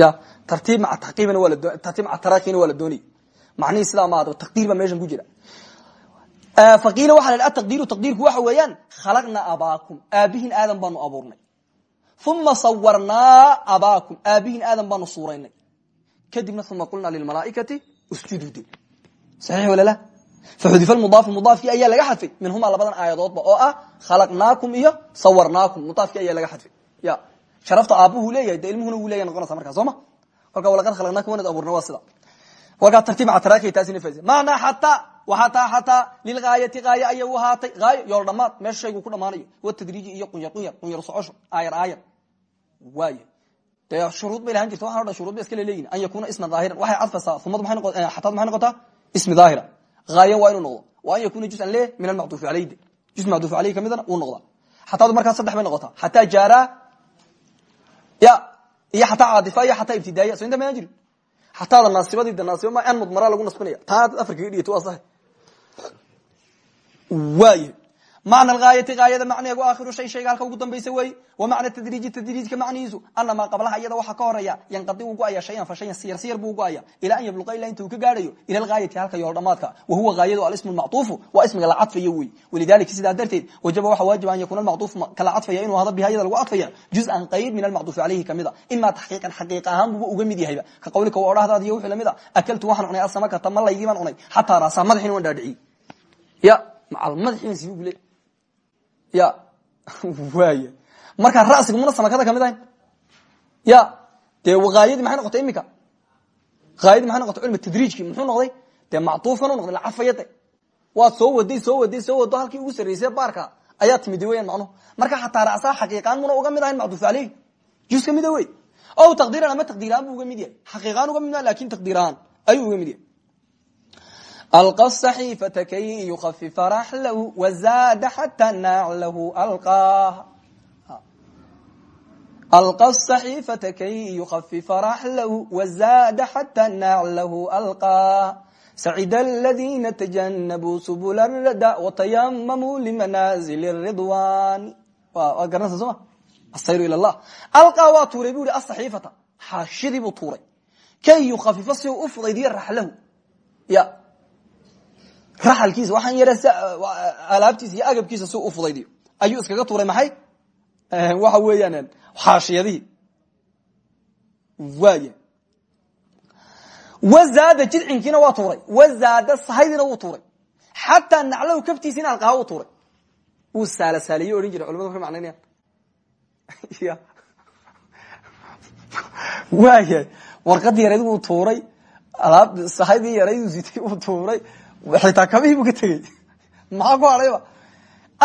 Ya tartiib maa taqiibna waa tartiib maa taraakina waa la doonayay macnihii sidaa ma adaba taqdiir baa meeshan ku jira. Faqiila waxa la yidhi ataqdiiru taqdiirku waxa weeyaan khalaqnaa abaakum aabihin aadan baanu abuurnay. Uma sawarnaa abaakum aabihin aadan baanu suuraynay. Kadibna uma qulnaa lilmalaaikati usjuduu de saxiix walala faxudifa mudaaf mudaafkii ayaa laga xadfay minhumaa labadan aayadoodba oo ah khalaqnaakum iyo sawarnaakum mudaafkii ayaa laga xadfay ya sharafta aabuhu leeyahay de ilmuhuna wuu leya noqonaysa markaa soo ma kolka walaqad khalaqnaakum wanad abuurna waa sida kolkaa tartiib maca taraaki taasina faa macnaa xataa waxataa xataa lilgaayati gaayo ayay u ahaatay gaayo yool dhamaad meesha shaygu ku dhamaanayo watadriiji iyo qunyar qunyar qunyar socosho aayar aayar waay de shuruud bay lahaan jirta waxan o dhan shurud ba iska leleeyihin an yakuna isma dhaahiran waxay cadfaysaa umad xataad maxay noqotaa ismi dhaahira aayan waa inuu noqdo wa an yakuna juzan le min almacduufi aleyh juz macduuf aleyh kamidana uu noqdaa xataadu markaa saddex bay noqotaa xataa jaara ya iyo xataa caadifa iyo xataa ibtidaaya so inta mayaan jirin xataada naasibadii de naasiba ma an mudmara lagu nasbinaya taa dad afar kaga dhigato waa sax waaya macna algaayati gaayada macneegu aakhiru shay shayga halka ugu dambaysa weeye wa macna tadriiji tadriijka macnihiisu. Anamaa qablaha iyada waxaa ka horreeya yanqadi uu go'aya shayan fa shayan siyar siyar buu go'aya ilaa an yabluqa ilaa inta uu ka gaadhayo ila algaayati halka yool dhamaadka. Wa huwa gaayadu alismu lmactuufu waa ismiga la cadfayo wey. Walidalika sidaa darteed wajaba waxa waajiba an yakuna almactuuf kala cadfaya inuu hado biha iyada lagu cadfaya juz-an qayb min almacduufi caleyhi ka mid a imaa taxqiiqan xaqiiq ahaan buba uga mid yahayba ka qawlika waa odhahdaadi iyo wixii la mid a akaltu waxaan cunay asamakata malaygii baan cunay xataa raasaa madaxiin waan dhaadhiciyey ya macal madaxiin sibu le ya waay markaa rasiga muna samakada ka mid ahayn? Ya dee aayadii maxay noqotay imika aayadii maxay noqotay cilmi tadriijkii muxuu noqday? Dee mactuufkan u noqday lacafayade waad soo waday soo waday soo wado halkii ugu sarreysay baarka ayaa timidi weyan macnuhu marka xataa racsaa xaqiiqaan muna uga mid ahayn macduuf aleyh juz kamida wey. O taqdiiran ama taqdiirahaan bu uga mid yahay? Xaqiiqaan uga mid ma laakiin taqdiirahaan ayuu uga mid yahay alqa صaxiifata kay yukafifa raxlahu wazada xata naclahu alqaah alqa صaxiifata kay yukafifa raxlahu wazada xata naclahu alqaah sacida aladina tajanabuu subul rada watayamamuu limanazil ridwani waa garanaysa soo ma asayru il llah alqaa waa tuuray bu ihi asaxiifata xaashidii buu tuuray kay yukafifa si uu u fudaydiyo raxlahu ya raxalkiisa waxaan yara alaabtiisa iyo agabkiisa si u fudaydiyo ayuu iskaga tuuray maxay? Waxa weeyaan xaashiyadihii waaya wazaada jidcinkiina waa tuuray. Wazaada sahaydiina wuu tuuray. Xataa naclahu kabtiisiina alqaha u tuuray. Wuu saala saaliye odhan jiray. Culamadu markay macnaynayaan ya waaya warqadii yarayd wuu tuuray. Alaab sahaydii yarayd sitay uu tuuray xitaa kabihii buu ka tegey maxaa ku hadhayba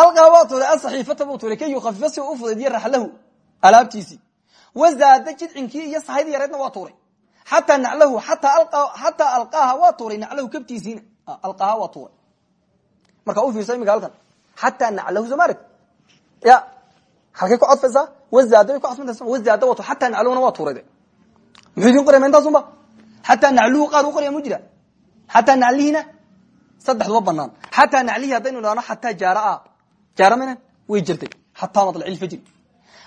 alqaa waa tuuray asaxiifata buu tuuray kay yukafifa si u ufudaydiyo raxlahu alaabtiisii wazaada jidcinkii iyo sahaydii yareedna waa tuuray xataa naclahu xataa alqaaha waa tuuray naclahu kabtiisiina alqaaha waa tuuray marka u fiirsa imika halkan xataa naclahu soo maarag ya halkay ku cadfaysaa wazaada bay ku cadfantaysa wazaada wato xataa nacluhuna waa tuuray de muxuu idin qoraya ma intaasunba xataa nacluhu qaar u qoraya mu jira xataa naclihina saddexduba banaan. Xataa naclihi haddaynu idhahno xataa jaara mina way jirtay. Xataa maطlaci lfajri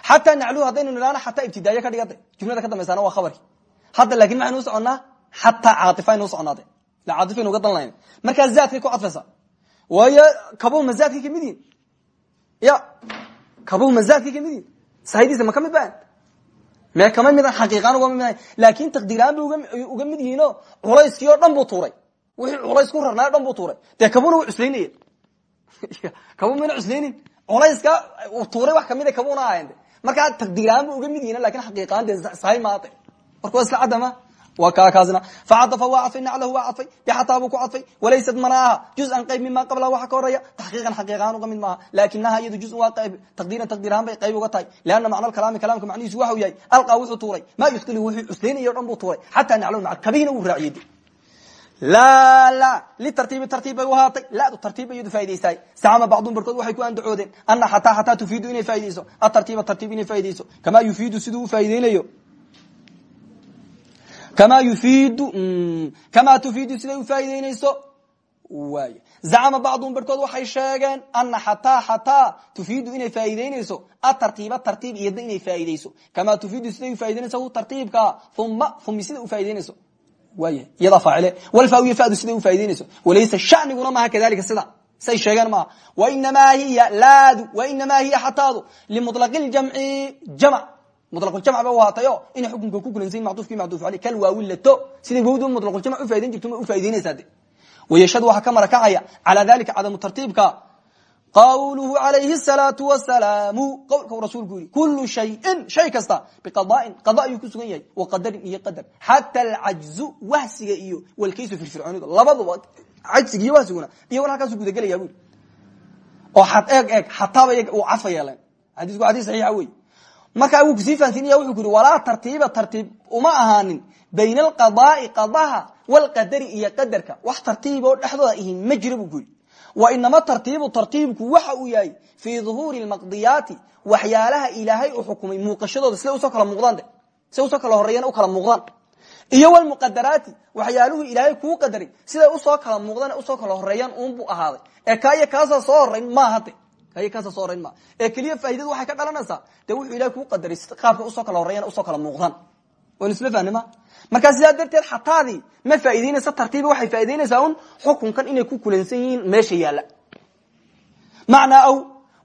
xataa nacluhu haddaynu idhahno xataa ibtidaaye ka dhigata jumlada ka dambaysaana waa khabarki. Hadda laakiin maxaynu u soconnaa? Xataa caaifaynu usoconaade la caaifaynu uga dan lahayn markaa ku cadfaysaa waayo kabuhu ma zaadkay ka mid yihiin ya kabuhu ma zaadkay ka mid yihiin ma ka mid baan mee kama midan laakin taqdiiraan uga mid yihiino dhan buu tuuray wixii culays ku rarnaayo dhan buu tuuray. Dee kabuna wa cuslaynaya kabu mayna cuslaynin culayska tuuray wax kamida kabuna ahayn markaa taqdiiraan ba uga mid yihiin laakiin xaqiiqaan dee sahay maade marka waa isla cadama waa kaa kaasna facadafa waa cadfay naclahu waa cadfay bixataa buu ku cadfay walaysat mana aha juzan qayb mima qabla waxa ka horreeya taxqiiqan xaqiiqahaan uga mid maaha. Laakinaha iyadu juzun waa qayb. Taqdiiran taqdiirahaan bay qayb uga tahay. Lianna macna alkalaami kalaamka macnihiisu waxau yahay. Alqaa wuxuu tuuray. Maa yuskili wuxuu cuslaynaya o dhan buu tuuray. Xataa naclahu maca kabihina wuu raaciyey litartiibi tartiib bay uhaatay ladu tartiib bay iyadu faa'idaysahay zacama bacdun barkood waxay ku andacoodeen ana xataa xataa tufiidu inay faa'idayso atartiiba tartiib inay faa'idayso kamaa yufiidu siduu ufaa'ideynayo kamaa yufiidu kamaa tufiidu siday ufaa'ideynayso waay zacama bacdun barkood waxay sheegeen ana xataa xataa tufiidu inay faa'ideynayso atartiiba tartiib iyada inay faa'idayso kamaa tufiidu siday ufaa'ideynayso hu tartiibka uma umi sida ufaa'ideynayso waaya iyadaa faacile. Walfaawiya fadu siday ufaa'ideynayso walaysa shaniguna maaha kadalika sida. Say sheegeen maaha. Wainamaa hiya laadu wainamaa hiya xataadu. Limulaqi ljamci jamc mulaqujamc ba u haatayo inay xukunka ku kulansayin macduufkii macduuf aley kal waawilato siday wawdu mulaqujamc ufaa'ideyn jirto ma ufaa'ideynaysaa de wayashhadu waxaa ka marakacaya calaa dalika cadamu tartiibka qawluhu alayhi الsalaau wasalaamu qowlka rasuulku yiri kulu shayin shay kasta biqadaain qada ayuu ku sugan yahay waqadarin iyo qadar xata alcajzu wahsiga iyo walkaysu firfircoonidu labaduba cajsiga iyo wahsiguna iyo halkaasu gudagelaya bui oo xad eeg eeg xataaba iyaga uu cafa yeeleen xadiisku xadiis saxiixa wey markaa wuu ku sii fahansiinaya wuxuu ku yiri walaa tartiiba tartiib uma ahaanin bayna alqadaai qadaha walqadari iyo qadarka wax tartiib oo dhexdooda ihin ma jira buu ku yiri wainama tartiibu tartiibku waxa uu yahay fii duhuuri lmaqdiyaati waxyaalaha ilaahay uu xukumay muuqashadooda siday u soo kala muuqdaan de. Siday u soo kala horeeyaan u kala muuqdaan. Iyo wlmuqadaraati waxyaaluhu ilaahay kuu qadaray siday u soo kala muuqdaan u soo kala horeeyaan uunbuu ahaaday. Ee kaiyo kaasa soo horeyn maaha de. Kaiyo kaasa soo horeyn maaha. Ee keliya faa'idadu waxay ka dhalanaysaa dee wuxuu ilahay kuu qadaray qaabka u soo kala horeeyaan u soo kala muuqdaan fahnima markaa sidaa darteed xataadii ma faa'ideynaysa tartiiba waxay faa'ideynaysaa un xukunkan inay ku kulansan yihiin meesha yaalla. Macnaa aw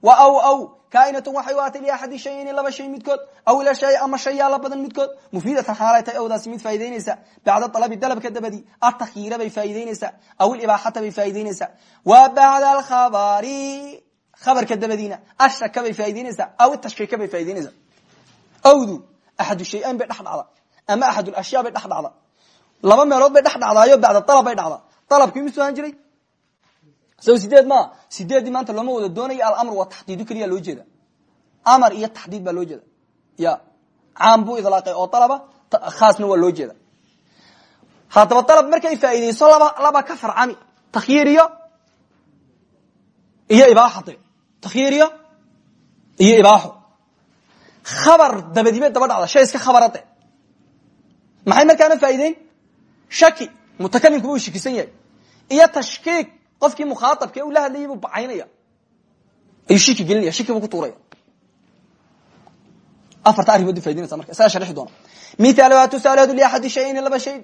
wa aw aw kaainatun waxay u aatay liaxadi shayayni laba shay midkood aw ila shay ama shay yaalla badan midkood mufiidatan xaalay tahay awdaasi mid faa'ideynaysa bacda alabi dalabka dabadi atakyiira bay faa'ideynaysaa aw ilibaaxata bay faa'ideynaysaa wa bacda alkhabari khabarka dabadiina ashaka bay faa'ideynaysaa aw tashkiika bay faa'ideynaysaa awdu axadu shay-an bay dhex dhacda ama axad ashyaa bay dhex dhacda laba meelood bay dhex dhacdaayo bacda bay dhacda. Alabkii misu ahaan jiray? So sideed ma sideeddii maanta looma wada doonaya alamr waa taxdiidu keliya loo jeeda. Amar iyo taxdiid baa loo jeeda. Ya caam buu idlaaqay oo alaba khaasna waa loo jeeda. Haddaba dalab markay faa'iideyso laba laba ka farcami. Takhyiiriyo iyo ibaaxade takhyiiriyo iyo ibaaxo. Khabar dabadibe daba dhacda. Shay iska khabarade maxay markaana faa'ideyn shaki mutakalimkuba uu shakisan yahay. Iyo tashkiik qofkii mukhaaabka u la hadlayay buu bacaynaya ayuu shiki gelinaya shiki buu ku tuuraya. Afarta arrimood faidinaysa marka isaga sharxi doona mithaaluha tusaalaheedu liaxadi shayayni laba shay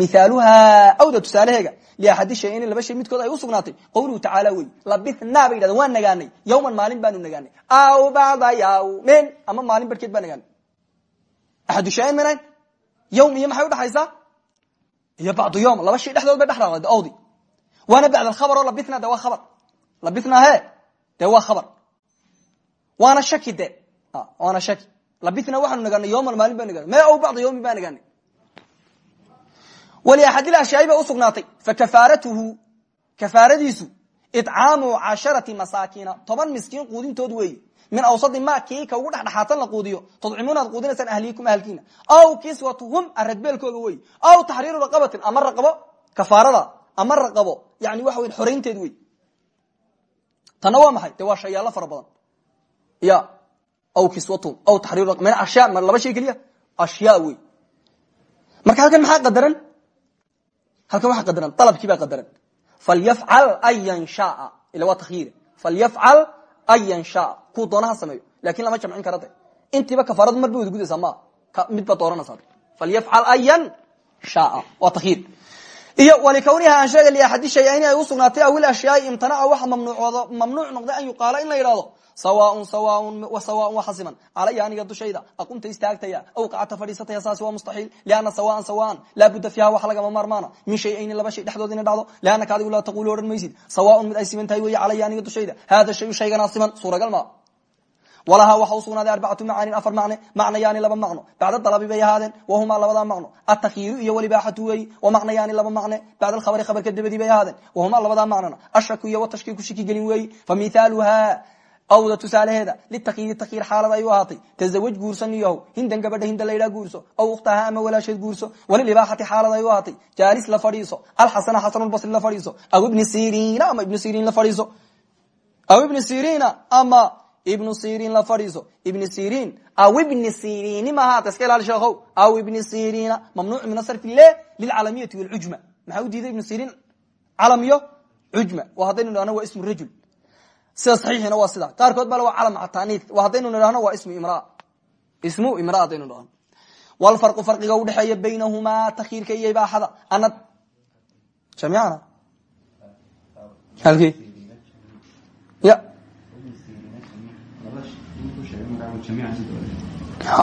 mithaaluhaa awda tusaalaheega liaxadi shayayni laba shay midkood ay u sugnaatay. Qawluhu tacaala wey labithnaa bay yidhahdeen waan nagaanay. Yawman maalin baanu nagaanay. Aw bacda yawmin ama maalin barhkeed baa nagaanay. Axadu shayayn minayn yawm iyo maxay udhaxaysaa iyo bacdu yawm laba shay dhexdood bay dhex dhacday awdi waana bacd alkhabar oo labithna de waa khabar labithna he dee waa khabar waana shaki de waana shaki labithna waxaanu nagaanay yawman maalin baa nagaanay me aw bacda yawmin baa nagaanay waliaxadil ashyaai bay usugnaatay fakafaaratuhu kafaaradiisu icaamu casharati masaakiina toban miskiin quudintood weeyi min awsadi ma kii ka ugu dhexdhexaatan la quudiyo tudcimuuna ad quudinaysaan ahliikum ahalkiina aw kiswatuhum aradbeelkooga wey aw taxriiru raqabatin ama raqabo kafaarada ama raqabo yani waxa wey xoraynteed wey tanna waa maxay de waa shayaalo fara badan ya aw kiswatum aw taxriir min ashya ma laba shay keliya ashya wey marka halkan maxaa qadaran halkan waxaa qadaran dalabkii baa qadaran falyafcal ayan shaa ila waa takhyiir falyafcal ayan shaa kuu doonaha sameeyo laakiin lama jamcin kara de intiiba kafaaradu mar bay wada gudaysaa ma mid baad dooranaysaa falyafcal ayan shaa waa takhyiir iyo walikawniha aan sheega liaxadi shayayni ay usugnaatay awil ashyaai imtanaca waxa mamnuucooda mamnuuc noqday an yuqaala in la yidhahdo sawaaun sawaaun waa xasiman calaya aniga dushayda aqumta istaagtaya aw qacata fadhiisataya saasi waa mustaxiil lianna sawaan sawaan laa budda fiiha wax lagama maarmaana min shayayni laba shay dhexdood ina dhacdo liannaka adigu laa taqulu odhan maysid sawaaun mid ay siman tahay weeye calaya aniga dushayda hada shayu shayganaa siman suuragal maa walahaa waxa usugnaaday arbacatu macaanin afar macne macnayaani laba macno bacda dalabi bay ahaadeen wahumaa labadaa macno atakhiiru iyo walibaaxatu weeyi wamacnayaani laba macne bacda alkhabari khabarka dabadii bay ahaadeen wahumaa labadaa macnona ashaku iyo watashkiiku shiki gelin weeyi fa mithaaluha awda tusaalaheeda litakyiiri takyiir xaalad ayuu ahaatay. Tazawaj guursan iyahow hindan gabadha hinda laydhaa guurso. Aw ukhtaha ama walaasheed guurso. Walilibaaxati xaalad ayuu ahaatay. Jaalis la fadhiiso. Alxasana xasanulbasri la fadhiiso. Aw ibni siriina ama ibnu siriin la fadhiiso. Aw ibni siriina ama ibnu sirin la fadhiiso. Ibni sirin aw ibni sirini mahaata iska ilaali sheekhow. Aw ibni sirina mamnuuc min asarfi le lilcalamiyati walcujma maxaa u diiday ibnu sirin calamiyo cujma wa haddaynu idhahno waa ismu rajul sida saxiixina waa sida. Qaarkood bale waa calam ataniid haddaynu idhahno waa ismu imra ismu imra haddaynu idhahno walfarqu farqiga udhexeeya baynahumaa takhiirka iyo ibaaxada. Anad. Jamiicana? Halkii? Ya.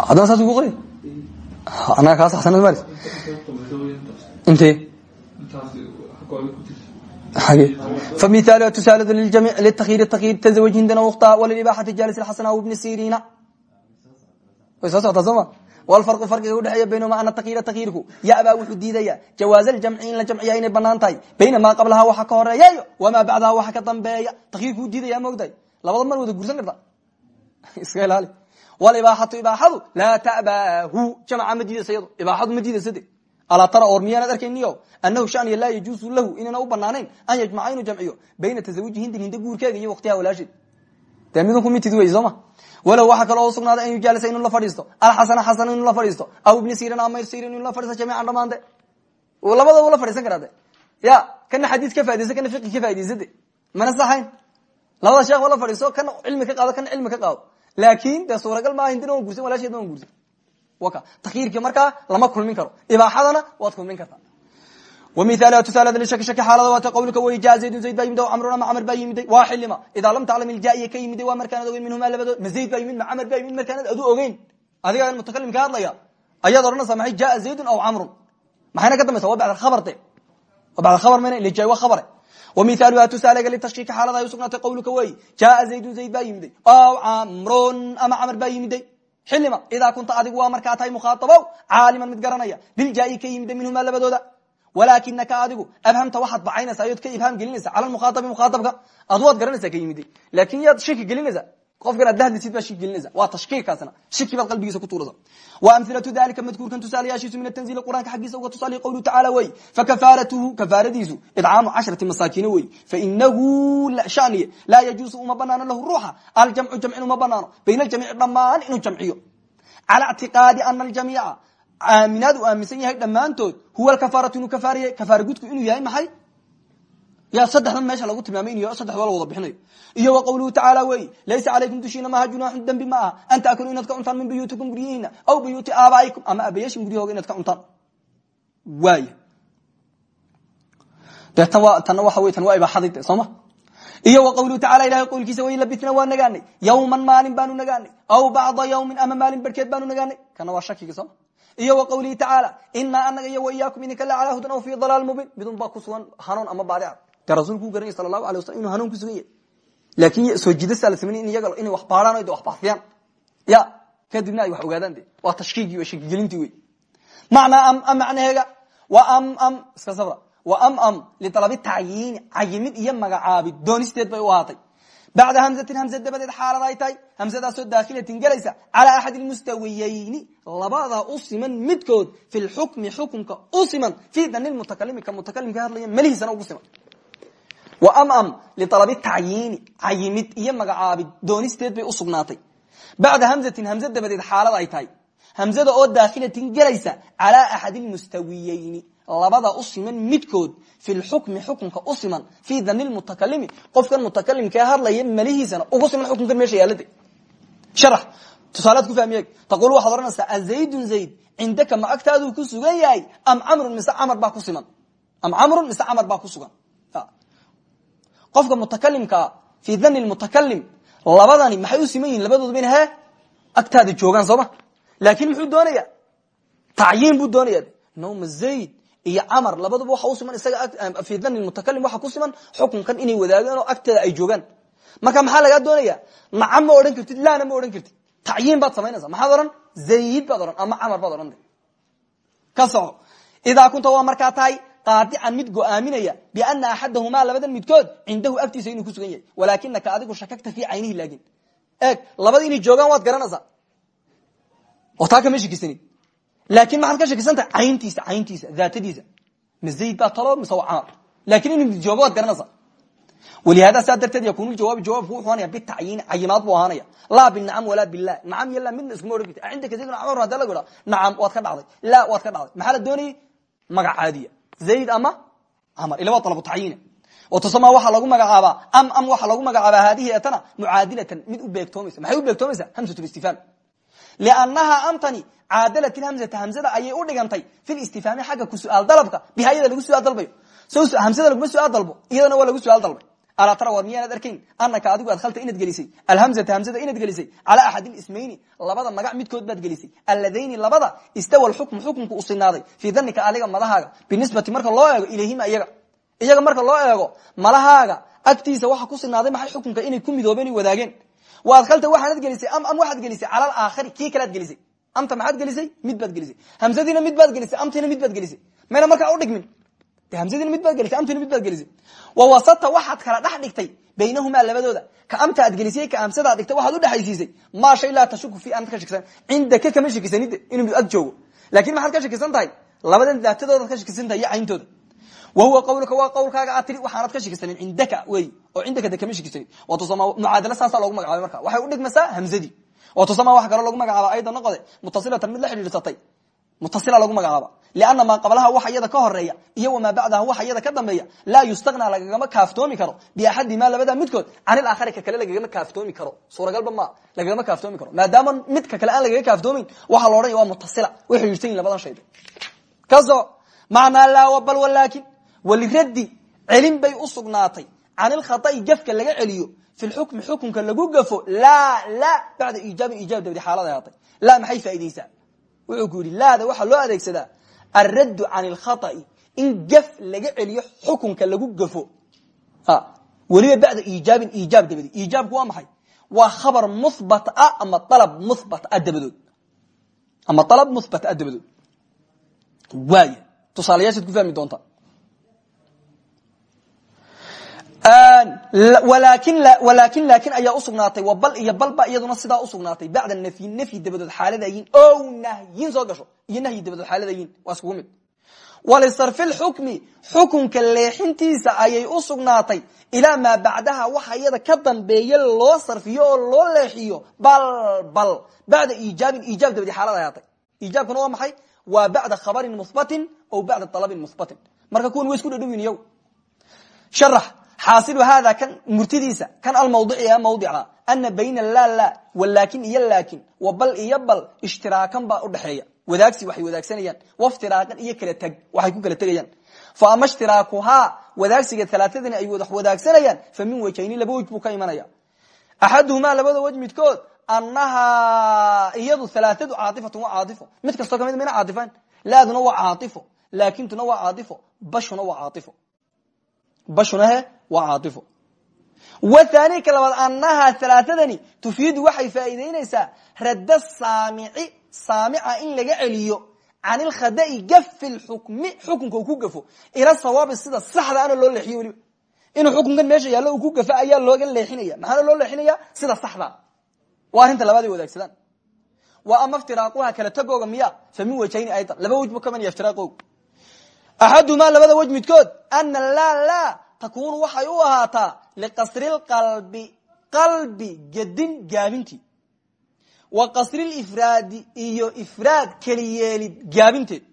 Haddana saas ugu qori anaga kaa saxsanad maris inte فمثالها تسالد للجميع للتخيير التخيير تزوج هندنا واختها وللإباحة جالس الحسن أو ابن سيرين والفرق فرق udhexeeya baynahuma ana takyiira takyiirku yabaa wuxuu diidaya jawaaz aljamci in la jamciya inay banaan tahay bayna maa qablaha waxa ka horeeyayo wamaa bacdaha waxa ka dambeeya takyiirku u diidaya maogtahay labada mar wada guursan karta iska ilaali walibaaxatu ibaaxadu laa ta'baahu jamca ma diidaysa yado ibaaxadu ma diidaysa de alaa tara or miyaanad arkayniyo anahu shaniya laa yajuusu lahu inayna u banaanayn an yajmaca inuu bayna tasawuji hindin hinda guurkeega iyo waktiha walaasheed dee midunku mitid wey sooma walow waxaa kaloo usugnaaday an yujaalisa la fadhiisto. Alxasana xasan inuu la fadhiisto. Aw ibni sirin ama sirin inuu la fadhiisto jamiican dhamaante labada u la fadhiisan karaa ya kana xadiis ka faidaysa kana fiqi ka faidaysa de mana saxayn? Labada sheekh la fadhiiso kana cilmi ka qaado kana cilmi ka qaado. Laakin dee suuragal maaha hindina wan gursan walaasheedna wan gursan waka takyiirki markaa lama kulmin karo. Ibaaxadana waad kulmin kartaa wmiaal tusaalada lishaki shaki xaalada waata qawlka wey jaa zaydun zayd baa yimid o camrun ama camr baa yimiday waa xilima idaa lam taclam iljaiya ka yimiday waa markaanad ogeyn minhumaa labadood ma zayd baa yimid ma camr baa yimid markaanad adu ogeyn. Adiga mutakalim ka hadlaya ayaad odhanaysaa maxay jaa zaydun aw camrun. Maxayna ka dambaysa waa bacd khabar de. Waa bacd khabar mayna ila jaa waa khabare. Wmithaaluha tusaalega litashkiiki xaalada ay usugnaatay qawlka wey jaa zaydun zayd baa yimiday aw camrun ama camr baa yimiday xilima idaa kunta adigu waa markaa tahay mukhaaabow caaliman mid garanaya biljai ka yimida minhumaa labadooda. Walaakinaka adigu abhamta waxaad bacaynaysa ayood ka ibhaam gelinaysa cala mukhaabi mukhaaabka adu waad garanaysa ka yimida laakin yaad shiki gelinaysa qofkan ad dahdisid baa shiki gelinaysa waa tashkiirkaasna shiki baad qalbigiisa ku tuuraysa wa amhilatu dalika madkuurkan tusaalayaashiisu min atanziili qur'aanka xaggiisa uga tusaaliya qawluhu tacaala wey. Fakafaaratuhu kafaaradiisu idcaamu cashrati masaakiina wey. Fainahu shaniye laa yajuusu uma banaano lahu ruuxa. Aljamcu jamcin uma banaano. Bayna aljamiici dhammaan inuu jamciyo. Cala ictiqaadi ana aljamiica aaminaad uu aaminsan yahay dhammaantood huwa kafaaratu inuu kafaariya kafaara gudku inuu yahay maxay ya saddexdan meesha lagu tilmaamay in saddexdoo la wada bixinayo iyo wa qawluhu tacaala wey laysa calaykum dushiina maaha junaaxun dembi ma aha an taakulu inaad ka cuntaan min buyuutikum guryihiina aw buyuuti aabaa'ikum ama abayaashin guryahooga inaad ka cuntaan. Waaya dee tan waa tanna waxa wey tan waa ibaaxadii de sooma iyo wa qawluhu tacala ilahay qowlkiisa way labitna waa nagaanay. Yawman maalin baanu nagaanay. Aw bacda yawmin ama maalin barhkeed baanu nagaanay. Kana waa shakiga sooma iyo wa qawlihi tacaala inaa anaga iyo waiyaakum idinka la calaa hudan aw fi dalaal mubiin. Midun baa ku sugan hanuun ama baadica dee rasuulku u garanay sala allahu alay waslam inuu hanuun ku sugan yahay laakin soo jiidasa la sameyny in iyaga inay wax baadhaan o de wax baafiyaan. Ya kadibna ay wax ogaadaan de waa tashkiigii waa shakigelintii wey macnaa am am macnaheega? Wa am am iska sabra. Wa am am lidalabi tacyiini cayimid iyo magacaabid doonisteed bay u ahaatay. Bacda hamzatin hamza dabadeed xaalad ay tahay. Hamsadaasoo daakilatin gelaysa calaa axad lmustawiyeyni labada u siman midkood fi lxukmi xukumka u siman. Fii dani mutakalimi ka mutakalimka hadlaya melihiisana ugu siman am lialabi tacyiini cayimid iyo magacaabid doonisteed bay usugnaatay bacda hamzatin hamze dabadeed xaalad ay tahay. Hamzada oo daakhilatin gelaysa calaa axad lmustawiyeyni labada u siman midkood fi lxukmi xukunka u siman fii dani lmutakalimi qofkan mutakalimkee hadlaya malihiisana ugu siman xukunkan meesha yaalade sharax tusaalead ku fahmiye taqul waxaad odhanaysaa azaydun zayd cindaka ma agtaaduu ku sugan yahay? Am camrun mise camar baa ku siman? Am camrun mise camar baa ku sugan qofka mutakalimkaa fii dani lmutakalim labadani maxay u siman yihiin labadooduba in he agtaada joogaan sooma laakin muxuu doonaya tacyiin buu doonaya noma zayd iyo camar labaduba waxa u siman isaga fii dani mutakalim waxa ku siman xukunkan inay wadaagaan oo agteeda ay joogaan. Marka maxaa lagaa doonaya nacam ma odhan kartid laana ma odhan kartid. Tacyiin baad samaynaysa maxaad odhan? Zayd baad odhan ama camar baad odhan. Ka soco kunta waa markaa tahay qaadican mid go'aaminaya biana axadahumaa labadan midkood cindahu agtiisa inuu kusugan yahay. Walaakinaka adigu shakagta fii caynihi laakin eeg labada inay joogaan waad garanaysaa? Oo taa kama shakisanin laakin maxaad ka shakisantahay cayntiisa cayntiisa daatadiisa. Ma zayd baa talo mise waa camar laakiin inuu joogo waad garanaysaa. Walihaada saa darteed yakunu jawaabi jawaabku wuxuu ahanaya bitacyiini cayimaad buu ahaanaya laa binacam walaa bilah nacam iyo la midna iskuma odhan karti cindaka zayd camar haddii lagu idhaa nacam waad ka dhacday. La waad ka dhacday. Maxaa la doonayay? Magac caadiya zayd ama camar ila waa dalabu tacyiine oo tusama waxaa lagu magacaabaa am am waxaa lagu magacaabaa haadihi etana mucaadilatan mid u beegtoomaysa. Maxay u beegtoomaysaa hamsatulistifhaam liannaha amtani caadalat ilhamzata hamzada ayay u dhigantay fi listifaami xagga ku su'aal dalabka biha iyada lagu su'aal dalbayo. So hamzada laguma su'aal dalbo iyadana waa lagu su'aal dalbay alaa tara war miyaanad arkayn anaka adigu adhalta inaad gelisay. Alhamzata hamzada inaad gelisay. Calaa axad lismayni labada magac midkood baad gelisay. Alladayni labada istawa lxukmu xukunku u sinaaday fii danika adiga madahaaga. Binisbati marka loo eego ilayhima iyaga. Iyaga marka loo eego malahaaga agtiisa waxa ku sinaaday maxay xukunka inay ku midoobeen wadaageen? Wa adhalta waxaanad gelisay am am waxaad gelisay? Cala alaakhari kii kalead gelisay? Amta maxaad gelisay? Mid baad gelisay. Hamzadiina mid baad gelisay. Amtiina mid baad gelisay. Mayna markaa udhigmin de hamzadiina mid gelisay amtiina mid gelisay. Wawasata waxaad kala dhex dhigtay labadooda. Ka amta aad gelisay ka amsadaad dhigtay waxaad udhexaysiisay maa shay laa tashuku fi aanad ka shakisan cindaka kama shakisanid inuu ag joogo. Lakin maxaad ka shakisan tahay? Labadan daatadoodaad ka tahay iyo cayntooda. Wahuwa qawluka waa qawlkaaga aad tiri waxaanad ka shakisanin oo cindaka de kama shakisanin oo tusama mucaadala saasaa loogu magacaabay marka. Waxay udhigmaysaa hamzadii. Oo tusama waxa kaloo lagu magacaaba ayda noqode mutasilatan mid la xidhiidsatay mutasila lagu magacaaba lianna maa qablaha waxa iyada ka horreeya iyo wamaa bacdaha waxa iyada ka dambeeya laa yustagna lagagama kaaftoomi karo biaxadimaa labada midkood can ilakhari ka kale lagagama kaaftoomi karo suuragalba ma lagagama kaaftoomi karo maadaama midka kale aan lagaga kaaftoomin waxaa la odhanaya waa mutasila way xidhiidsan yihiin labadan shayba kaso macnaa laa bal walaakin waliraddi celin bay u sugnaatay can ilkhaطa'i gafka laga celiyo fi lxukmi xukunka lagu gafo laa la bacda iijaabin iijab dabadi xaalad ahaatay la maxay faaideysaa wuxuu ku yidhi laada waxaa loo adeegsadaa alraddu can ilkhaطa'i in gaf laga celiyo xukunka lagu gafo weliba bacda iijaabin iijaab dabadi iijaabku waa maxay waa khabar muhbat ama alab muhbat ah ama alab muhbat ah dabadood waaya ku fahmi doontaa walaakin laakin ayaa usugnaatay wa bal iyo balba iyaduna sidaa usugnaatay bacda nafyi nafyi dabadood xaaladayin o nahyin soo gasho. Iyo nahyi dabadood xaaladayin waa iskugu mid. Walisarfi lxukmi xukunka leexintiisa ayay usugnaatay ilaa maa waxa iyada ka dambeeya loo sarfiyo oo loo leexiyo. Bal bal. Bacda iijaabin iijaab dabadi xaalad ahaatay iijaabkuna waa maxay? Waa bacda khabarin muhbatin o bacda alabin muhbatin. Marka kuwan way isku dhadhowin iyagu sharax xaasilu hada kan murtidiisa kan almawdici ee mawdica ana bayna la la walaakin iyo laakin wa bal iyo bal ishtiraakan baa udhexeeya wadaagsi waxay wadaagsanayaan waftiraakan iyo kala teg waxay ku kala tegayaan fa ama ishtiraakuhaa wadaagsiga alaatadani ay wadax wadaagsanayaan fa min wajhayni laba wej buu ka imanaya. Axaduhumaa labada wej midkood annahaa iyadu alaaadu caaifatun waa caaifo mid kastoo ka mid mayna caaifan laaduna waa caaifo laakintuna waa caaifo bashuna waa caaifo bashuna he waa caaifo wathani ka labaad annahaa alaaadani tufiidu waxay faa'iideynaysaa radda saamici saamica in laga celiyo can ilkhada'i gafi lxukmi xukunka uu ku gafo ila sawaabi sida saxda ana loo leexiyo weliba. Inuu xukunkan meesha yaallo uu ku gafo ayaa looga leexinaya. Maxaana loo leexinaya? Sida saxda. Waa arrinta labaad ay wadaagsadaan. Wa ama iftiraaquha kala tagooga miya fa min wajhayni aydan. Laba wej buu ka manaya iftiraaqooga axadumaa takunu waxay u ahaataa liqasri lqalbi qalbi gedin gaabintii. Wa qasri lifraadi iyo ifraad keliyeelid gaabinteed.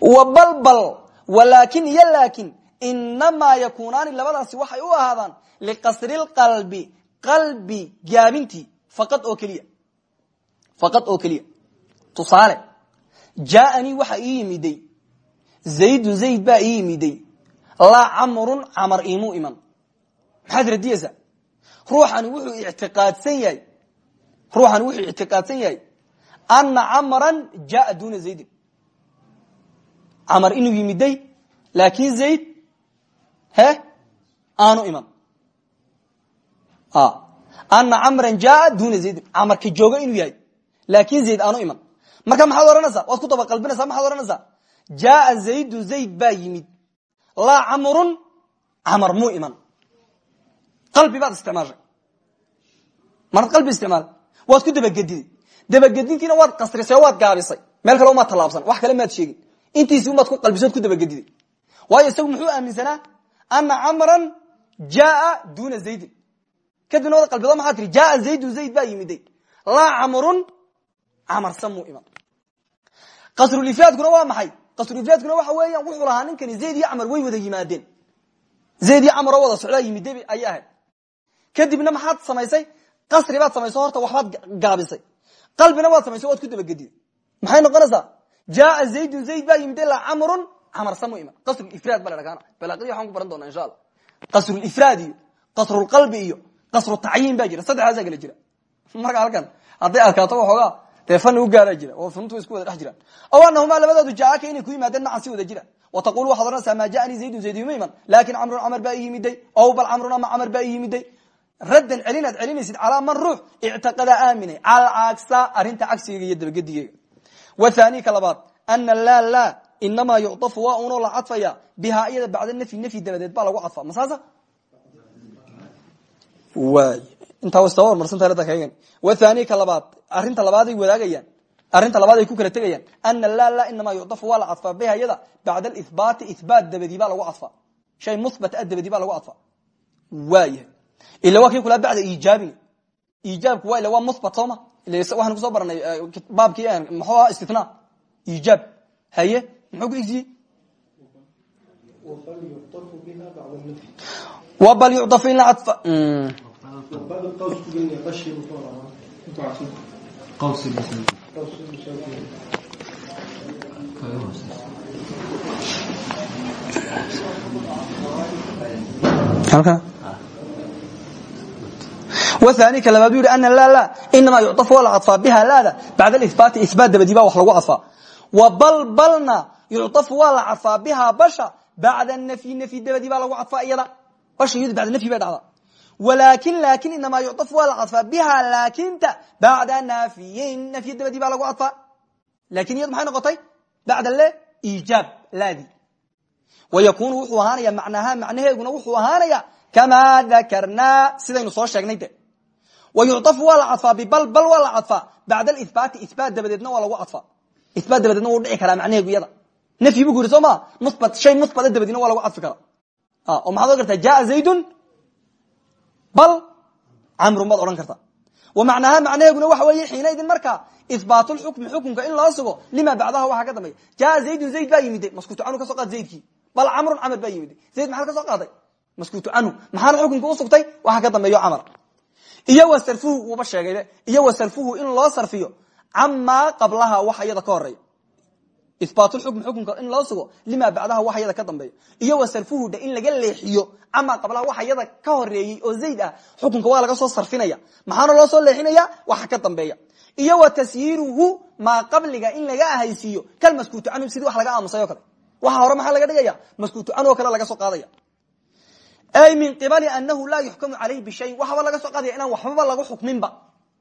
Wa balbal walaakin iyo laakin inamaa yakunaani labadaasi waxay u ahaadaan liqasri lqalbi qalbi gaabintii faqad oo keliya. Faqad oo keliya. Tusaale jaaanii waxa ii yimiday zaydun zayd baa ii laa camrun camar iimuu iman. Maxaad radiyeysaa ruuxani wuxuu ictiqaadsan yahay ruuxani wuxuu ictiqaadsan yahay ana camran jaa duna zaydin. Camar inuu yimiday laakin zayd he aanu iman. Ana camran jaa duna zaydin. Camarka jooga inuu yahay laakin zayd aanu iman. Marka maxaad ohanaysaa waad ku daba qalbinaysaa? Maxaad ohanaysaa jaaa zaydun zayd baa yimid laa camrun camar muu iman. Qalbi baad isticmaashay marad qalbi isticmaal. Waad ku dabagediday dabagedintiina waad qasrisay oo waad gaabisay. Meel kale umaad tallaabsan. Wax kale maad sheegin. Intiisi umaad ku qalbisood ku dabagediday waayo isagu muxuu aaminsanaa ana camran jaaa duna zaydin. Kadibna wada qalbido maxaa tiri jaaa zaydun zayd baa yimiday. Laa camrun camarsan muu iman. Qasrulifraadkuna waa maxay qasrulifraadkuna waxa weeyaan wuxuu lahaa ninkani zayd iyo camar way wada yimaadeen. Zayd iyo camar oo wada socdaa yimid ayay ahayd. Kadibna maxaad samaysay? Qasri baad samaysay horta waxbaad gaabisay. Qalbina waad samaysay waad ku dabagediday maxay noqonaysaa? Jaaa zaydun zayd baa yimid laa camrun camarsan muu iman qasrulifraad ba la dhakaana balaaqadii waxaan ku baran doonaa insha allah. Qasrulifraad iyo qasrulqalbi iyo qasru tacyiin baa jira. Saddexdaasaa kala jira. Marka halkan hadday adkaato waxoogaa dee fani u gaaraa jira oo fununtu isku wada dhex jiraan. O anahumaa labadoodu jacaaka inay ku yimaadeen macan si wada jira wa taqul waxaad ohanaysaa maa jaanii zaydun zayd ima iman laakiin camrun camar baa i yimiday ow bal camrun ama camar baa i yimiday raddan celinaad celinaysid calaa man ruux ictiqada aaminay calcagsa arrinta cagsigeyga iyo dabagedigeyga wathani ka labaad ana laa laa inamaa yucطafu waa unoo la cadfaya bihaa iyada bacda nafyi nafyi dabadeed baa lagu cadfa masaasa intaa wastaba marsantaegan wathani ka labaad arrinta labaaday wadaagayaan. Arrinta labaad ay ku kala tegayaan. Ana laa laa inamaa yucdafu waa la cadfaa biha iyada bacda alihbaati ihbaat dabadii baa lagu cadfaa shay muhbat a dabadii baa lagu cadfaa waayahay ila waa kii kulaa bacda iijaabin iijaabku waa ila waa muhbat sooma waxaan ku soo baranay baabkii muxuu ahaa istina iijaab haye muxuu ku igsiyey bal yucdafu in la cadfa wthani ka labaad yihi ana laa laa inamaa yucطafu waa la cadfaa biha laada bacda ihbaati ihbaat dabadii baa wax lagu cadfaa wa bal balna yucطafu waa la cadfaa biha basha bacda nafyi nafyi dabadii baa lagu cadfaa iyada. Basha iyadu bacda nafyi bay dhacdaa walakin laakiin inamaa yucطafu waa la cadfaa biha laakinta bacda nafyin nafyi dabadii baa lagu cadfaa laakiin iyadu maxay noqotay? Bacda le iijaab laadi. Wayakunu wuxuu ahaanaya macnaha macnaheeguna wuxuu ahaanaya kamaa dakarnaa sidaynu soo sheegnay de. Wayucطafu waa la cadfaa bibal bal waa la cadfaa bacda alihbaati ihbaat dabadeedna waa lagu cadfaa ihbaat dabadeedna wuu dhici karaa macnaheegu iyada. Nafyi bu ku yidhi soo ma muhbat shay muhbata dabadiina waa lagu cadfi karaa. Oo maxaad ohan kartaa jaa zaydun bal camrun baad odhan kartaa wa macnaha macnaheeguna waxa weeye xiinaidin markaa ihbaat lxukmi xukunka in loo sugo lima bacdaha waxaa ka dambeya jaa zaydun zayd baa yimide maskuutu canhu ka soo qaad zaydkii. Bal camrun camar baa yimide zayd maxaad ka soo qaaday? Maskuutu canhu maxaana xukunka usugtay waxa ka dambeeyo camar iyo wa sarfuhu wuuba sheegaybe iyo wa sarfuhu in loo sarfiyo camaa qablaha waxa iyada ka horreeya ihbaatulxukm xukunka in loo sugo lima bacdaha waxa iyada ka dambeeya. Iyo wa sarfuhu de in laga leexiyo camaa qablaha waxa iyada ka horeeyey oo zayd ah xukunka waa laga soo sarfinaya. Maxaana loo soo leexinaya? Waxa ka dambeeya. Iyo wa tasyiiruhu maa qabliga in laga ahaysiiyo. Kal maskuutu canhu sidii wax laga aamusay kale. Waxa hore maxaa laga dhigaya? Maskuutu canhu kale laga soo qaadaya. Ay min qibali anahu laa yuxkamu caleyh bishayin waxaba laga soo qaadaya inaan waxbaba lagu xukminba.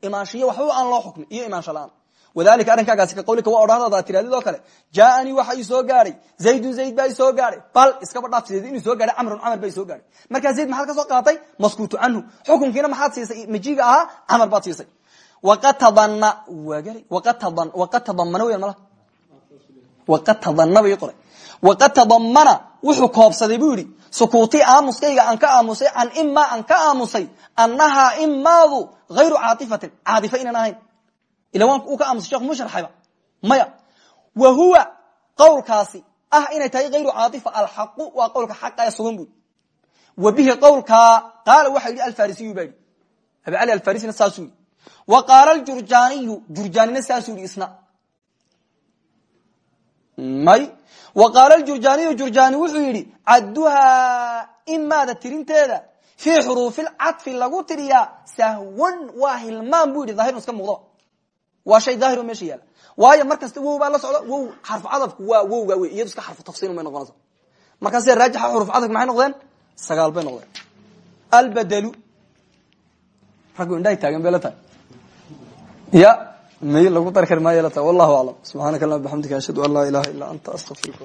Imaanshiyo waxbaba aan loo xukmin. Iyo imaansho la'aan wadalika arrinkaagaasi ka qawlika waa odhahdaada tiraadidoo kale. Jaaanii waxa ii soo gaadhay zaydun zayd baa isoo gaadhay bal iskaba dhaaf sideed inuu soo gaadhay camrun camar baa isoo gaadhay markaa zayd maxaad ka soo qaatay? Maskuutu canhu. Xukunkiina maxaad siisay? Majiga ahaa camar baad siisay. Waqad tadana waagala waqad tadamana weyan mala. Waqad tadana bay qoray. Waqad tadamana wuxuu koobsaday buu yidhi sukuuti aamuskayga aan ka aamusay can imaa aan ka aamusay annahaa imaadu hayru caaifatin caadifa inaan ahayn ila waan uu ka aamusay shekhu mu sharxayba maya wa huwa qawlkaasi ah inay tahay hayru caaifa alxaqu waa qowlka xaqa ee sugan bui wa bihi qowlkaa qaala waxa yidhi alfarisiyu baa yidhi abi cali alfarisina saasuu yidhi wa qaala jurjaaniyu jurjaanina saasuu yidhi isna may wa qaala jurjaaniyu jurjaani wuxuu yidhi cadduhaa imaada tirinteeda fii xuruufilcadfi lagu tiriyaa sahwan waa hilmaan bu yidhi dhahirun iska muuqdo waa shay daahiro meesha yaalla waayo mar kasta wow baa la socda. Wow xarfu cadafku waa wowga wey iyado iska xarfu tafsiil bay noqonaysa markaase raajixa xuruf cadafka maxay noqdeen? Sagaal bay noqdeen. Albadelu raggu indhahay taagan bay la tahay. Ya may lagu dari kari maayo la tahay. Wallahu aclam subxaanaka allahuma bxamdika ashhadu an laa ilaha illa anta astaqfiruka